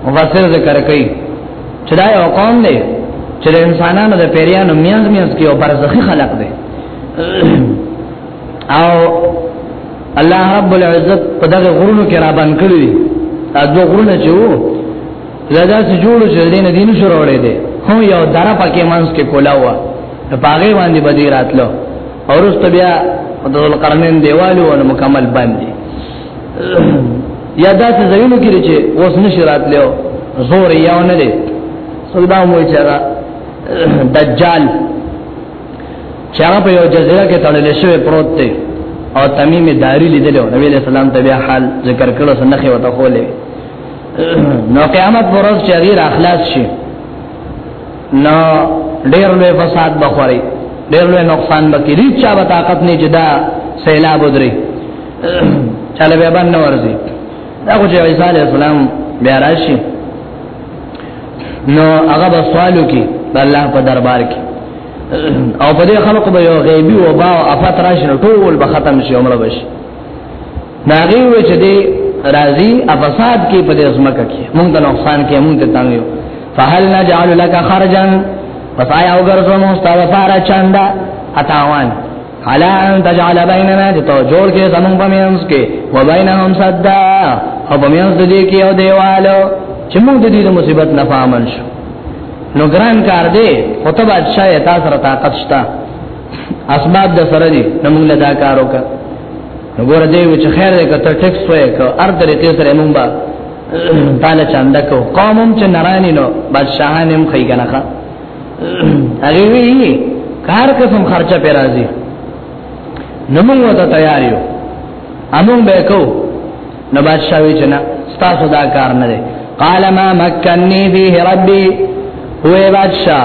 مفسر ذکر کوي چې دا یو قوم دی چې د انسانانو د پیریانو میانځ میانځ کې او برزخي خلق دی او الله رب العزت په دغه غرونو کې را باندې کړی دا دوه غرونه چې وو زدا چې جوړو چې دین دین شو راوړې دي هو یو دره پکې منځ کې کولا و په باغې باندې بدی راتلو اورست بیا د القرنین دیوالو ونه مکمل باندې یا داسې ځایونو کې چې اوس نشي راتلو زور یو نه دی سودا مو چې هغه دجال چې هغه په یو جزیره کې تړل شوی پروت دی او تمیم داری لیدلو نبی علیہ السلام ته بیا حال ذکر کړو سنخه وته خولې نو قیامت پر ورځ چې غیر اخلاص شي نو ډېر لوی فساد بخوري ډېر لوی نقصان بکړي چې هغه طاقت نه جدا سیلاب ودري چاله به باندې ورځي دا خو چې عیسی علی السلام بیا راشي نو هغه به سوالو کې د الله په دربار کې او په دې خلکو به یو غیبی وبا او افات راشي ټول به ختم شي عمر بشي ناغي وې چې دې راضي افساد کې په دې ځمکه کې مونږ د نقصان کې مونږ ته تنګو فهل نجعل لك خرجا پس آیا وګرځو مو ستاسو لپاره چاندا اتاوان علا ان تجعل بیننا دې تو جوړ کې زمونږ په مینس کې و بینهم صدا او په مینس دې کې یو دیوالو چې مونږ دې د مصیبت نه فهمن شو نو ګران کار دې خطب بادشاہ تاسو را طاقت شته اسباب د سره دي نو موږ له دا کار وکړو نو ګور دی و چې خیر دی کته ټیکس وای که ار طریقې سره مونږ با تعالی چاند کو قومم چې نرانی نو بادشاہان هم خی کنه ښا هغه وی کار قسم خرچه پر راځي نو مونږ وته تیار یو امون به کو نو بادشاہ وی چې نه تاسو دا کار نه دی قال ما مکننی فيه ربي هو بادشاہ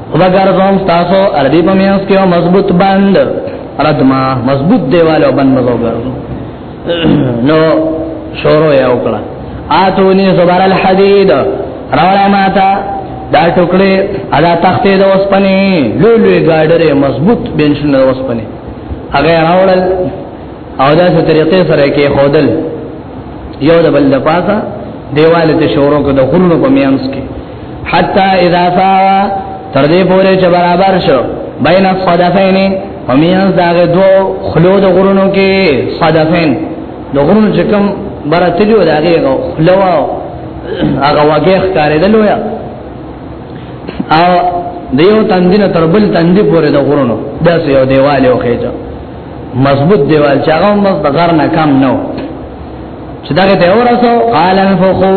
وګرځوم تاسو اردی په میاس کې مضبوط بند ردما مضبوط دیوال او بند مزو ګرځو نو شورو یا وکړه اتونی زبر الحديد راوړه ماتا دا ټوکړه ادا تختې د وسپنې لولې ګاډره مضبوط بنشن د وسپنې هغه راوړل او دا څه طریقې سره کې خودل یو د بل د پاسه دیواله ته شورو کو د غرونو په میانس کې حتا اذا ساوا تر دې پورې چې برابر شو بین الصدفین ومینز داغه دو خلو د غرونو کې صدفین د غرونو چې کوم برته جو داغه خلو هغه واګه ښکارېدل ویا او دیو تندینه تر بل تندې پورې د غرونو داس یو دیوال یو خېجه مضبوط دیوال چې هغه مز د غر نه کم نه چې دا ته ورسو قال انفخو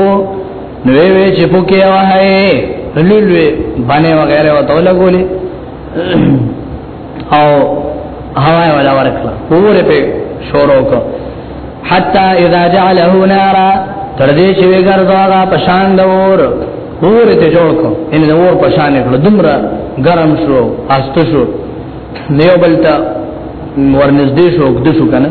نو وی وی چې پوکې وهاي لولوي باندې وغیرہ وته لګولې او هوا ولا ورکړه پورې په شورو کو حتا اذا جعله نارا تر دې چې وګرځاغه پشان دور پورې ته جوړ کو ان نور پشان کړه دمرا ګرم شو است شو نیو بلتا ورنږدې شو وګد شو کنه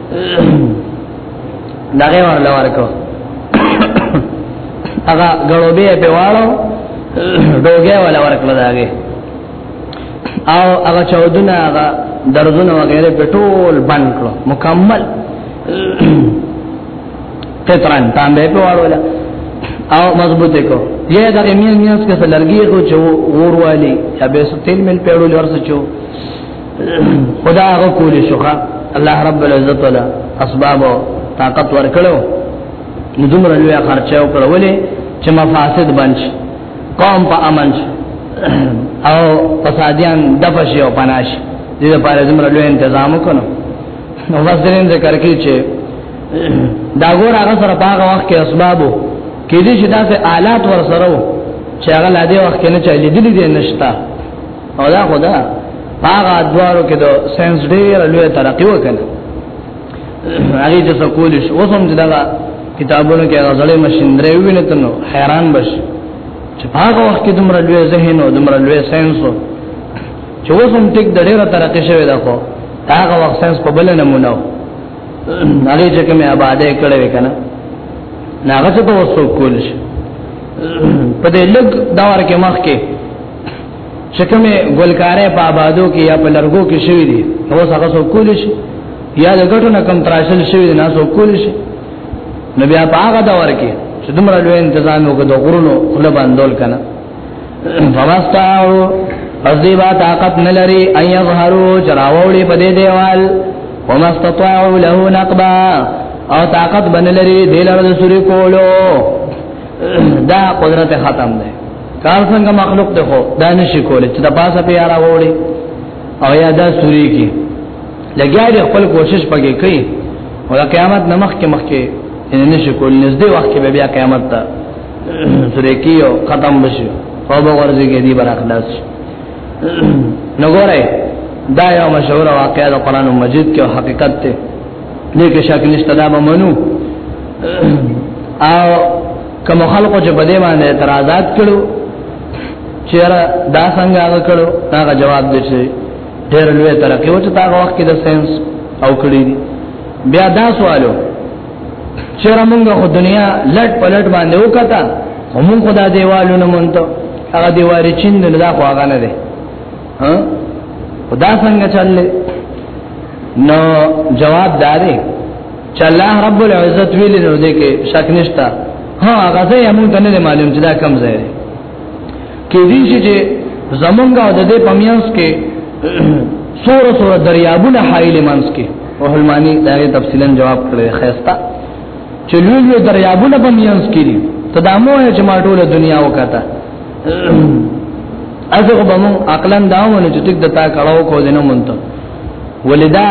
دغه ورل ورکو هغه غړوبې په والو ډوګه ولا ورکړه داګه او هغه چودونه هغه درزونه وغیرہ په ټول بند کړو مکمل تتران تانبه په والو او مضبوط کو یہ دا میاں میاں اس کے سلرگی کو چو اور والی یا بے سو تیل مل پیڑو لور سچو خدا هغه کولی شوخه الله رب العزت ولا اسباب او طاقت ورکړو نو دومره لوی خرچه وکړو ولې چې مفاسد بنچ قوم په امن او فسادیان دفش او پناش دې لپاره دومره لوی تنظیم وکړو نو وزرین ذکر کې چې دا ګور هغه سره باغ وخت کې اسبابو کې دې چې دا سه آلات ور سره چې هغه لا دې وخت کې نه چلې دي دې نشتا او دا خدا هغه ادوارو کې د ساينس ډېر لوی ترقی وکړه هغه چې څه کول شي اوس هم دا کتابونو کې هغه ځلې ماشين درې وینې ته نو حیران بش چې هغه وخت کې دومره لوی ذهن او دومره لوی ساينس او چې اوس هم ټیک د ډېر ترقی شوی دا خو هغه وخت ساينس په بل نمونه و هغه چې کومه آباده کړې وکنه ناغه څه په وسو کول شي په دې لګ دا ورکه مخ کې چې کومه ګلکارې په آبادو کې یا په لرګو کې شوې دي نو هغه څو کول شي یا د ګټو نه کم تراشل شوې دي نه څو کول شي نو بیا په هغه دور کې چې دومره لوی تنظیم وکړ د غرونو خپل باندول کنه فمستاو فذيبا طاقت نلري اي يظهروا جراولي په دې دیوال وما استطاعوا له نقبا او طاقت بنلري دلر د سوري کولو دا قدرت ختم ده کار څنګه مخلوق ده خو دا نشي کولای چې د پاسه په یارا وړي او یا دا سوري کې لګیا دي خپل کوشش پکې کوي او د قیامت نمخ کې مخ کې نشي کولای نږدې وخت کې بیا قیامت ته سوري کې او ختم بشي او به ورځي کې دی بر اخلاص نګورای دا یو مشهور واقعه د قران مجید کې حقیقت ته لیکه شک نشته دا منو او کوم خلکو چې په دې باندې اعتراضات کړو چې را دا څنګه هغه کړو هغه جواب دي چې ډېر لوی ترقی و چې دا وخت کې د ساينس او کړی دي بیا دا سوالو چې موږ خو دنیا لټ پلټ باندې وکړه موږ خدا دیوالو نه مونته هغه دیوال چین نه دا خو هغه نه ده ها خدا څنګه چللې نو جواب داري چې الله رب العزت ویل نو دې کې شک نشتا ها هغه ځای موږ ته نه معلوم چې دا کم ځای دی کې دې چې زمونږ او د دې پمینس کې سور سور دریابونه حایل منس کې او هلمانی دا تفصیلا جواب کړی خيستا چې لوی لوی دریابونه پمینس کې دي تدامو یې چې ما ټول دنیا وکاته ازغه بمو عقلن داونه چې ټیک د تا کړهو کو دینه مونته ولدا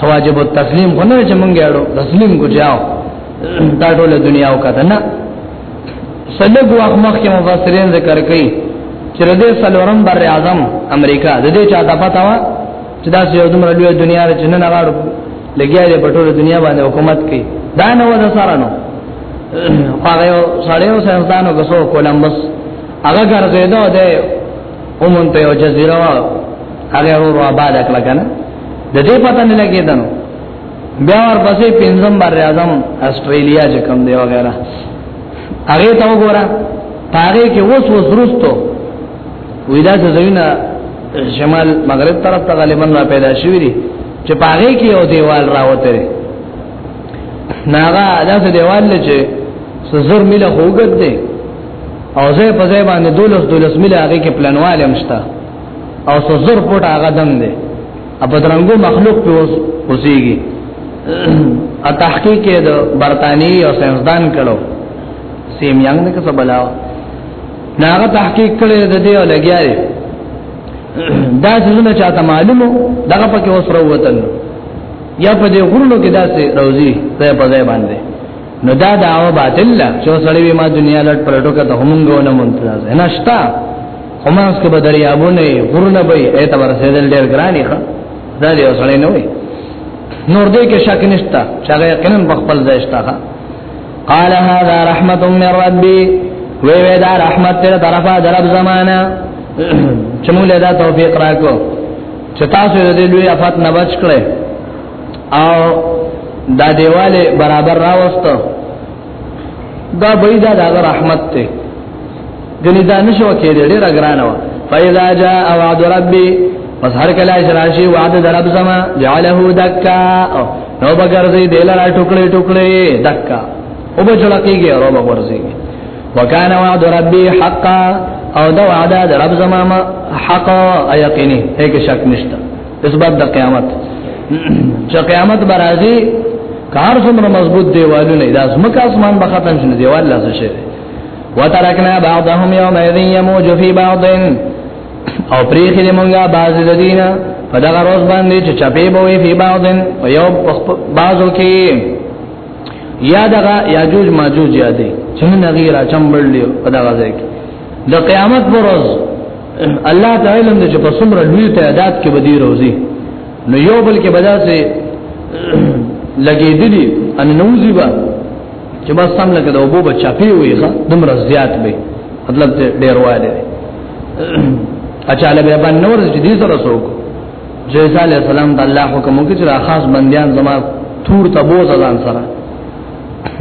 سواجب التسلیم خو نه چې مونږ یاړو تسلیم کو جاو دا ټول دنیا او کده نه سلګ وخت مخکې مفسرین ذکر کوي چې رده سلورم بر اعظم امریکا د دې چا د پتا وا چې دا یو دومره لوی دنیا چې نن غاړو لګیا دی په ټول دنیا باندې حکومت کوي دا نه و د سره نو هغه سړیو سنتانو غسو کولمبس هغه ګرځیدو د ومن په یو جزیره وا هغه ورو آباد کړه کنه د دې پته نه لګیدل بیا ور پسې پنځم بر اعظم استرالیا چې کوم دی وغیرہ هغه ته وګوره پاره کې اوس اوس رستو ویلا چې زوینا شمال مغرب طرف ته غالبا را پیدا شوی دی چې پاره کې یو دیوال راوته ناغا داسې دیوال لچې سزور مله خوګت دی او زه په ځای باندې دولس دولس ملي هغه کې پلانواله مشتا او څو زر پټ هغه دم دی په درنګو مخلوق په اوس اوسېږي ا تحقیق د برتانی او سنسدان کړو سیم یانګ نه څه بلاو ناغه تحقیق کړي د دې او لګیا دی دا څونه چاته معلومو دغه پکې اوس وروتل یا په دې غرونو کې داسې روزي ته په ځای باندې نو دا داوا باطل ده چې سړی ما دنیا لټ پرټو کته همغه نه منتظر نه شتا هماس کې بدریابونه غرونه به ایت ور سیدل ډیر ګرانی ښه دا دی سړی نه وي نور دې کې شک نشتا چې هغه یقینا بخپل ځای شتا قال هذا رحمت من ربي وی وی دا رحمت تر طرفه درب زمانہ چې موږ له دا توفیق راکو چې تاسو دې لوی افات نه بچ کړئ او دا دیواله برابر راوستو دا بيدا دا رحمت ته غني دا نشو کې ډېر غرانه وا فاذا جاء وعد ربي پس هر کله شراشي وعد درب زما جعله دکا نو بغرزي دل را ټوکړي ټوکړي دکا او بجړه کیږي او بغرزي وکانه وعد ربي حقا او دا وعده درب زما حق او یقیني هیڅ شک نشته اسباد د قیامت چې قیامت برازي کار څومره مضبوط دیوالونه د اسمک اسمان به ختم شنه دیوال لاسه شي وترکنا بعضهم يومئذ يموج في بعض او پریخی دی مونږه باز د دینه په دغه روز باندې چې چپی به وي په بعضن او یو بعضو کې یا دغه یاجوج ماجوج یادې چې نغیرا چمبړلیو په دغه ځای کې د قیامت پر ورځ الله تعالی هم چې په څومره لوی تعداد کې بدی روزي نو یو بل کې بدا سي لګېدلی ان نوځي با چې بس سم لګه د وبو بچا پی وي ښا دمر زیات به مطلب ته ډیر واله اچاله به باندې نور چې دې سره سوک چې صلی الله علیه وسلم د الله حکم کې چې خاص بندیان زما تور تبوز ځان سره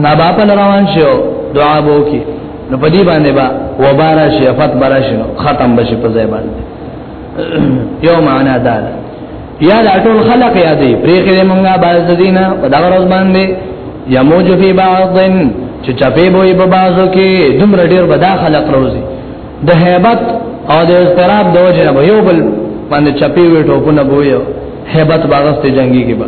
نا با په روان شو دعا بو کی نو په دې باندې با وبارا شي افات بارا شي ختم بشي په ځای باندې یو معنا دا ده یا د ټول خلق یادې پرې کړې مونږه باز دینه په دا ورځ باندې یموج فی بعضن چې چپې بوې په بازو کې دومره ډیر بدا خلق روزي د hebat او د استراب د وجه نه یو بل باندې چپې وې ټوپونه بوې hebat باغسته جنگي کې با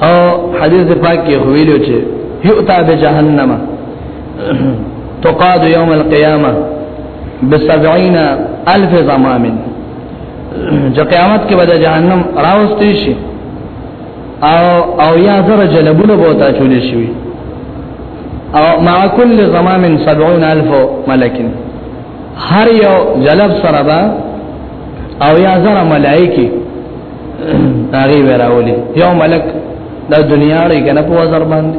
او حدیث پاک کې ویلو چې یؤتا بجهنم تقاد یوم القیامه بسبعین الف زمام جو قیامت کې به جهنم راوستي شي او او یا زر جلبونه بوتا چولې شي او مع كل زمام 70000 ملک هر یو جلب سره او یا زر ملائکه هغه وراولي یو ملک دا دنیا لري کنه په وزر باندې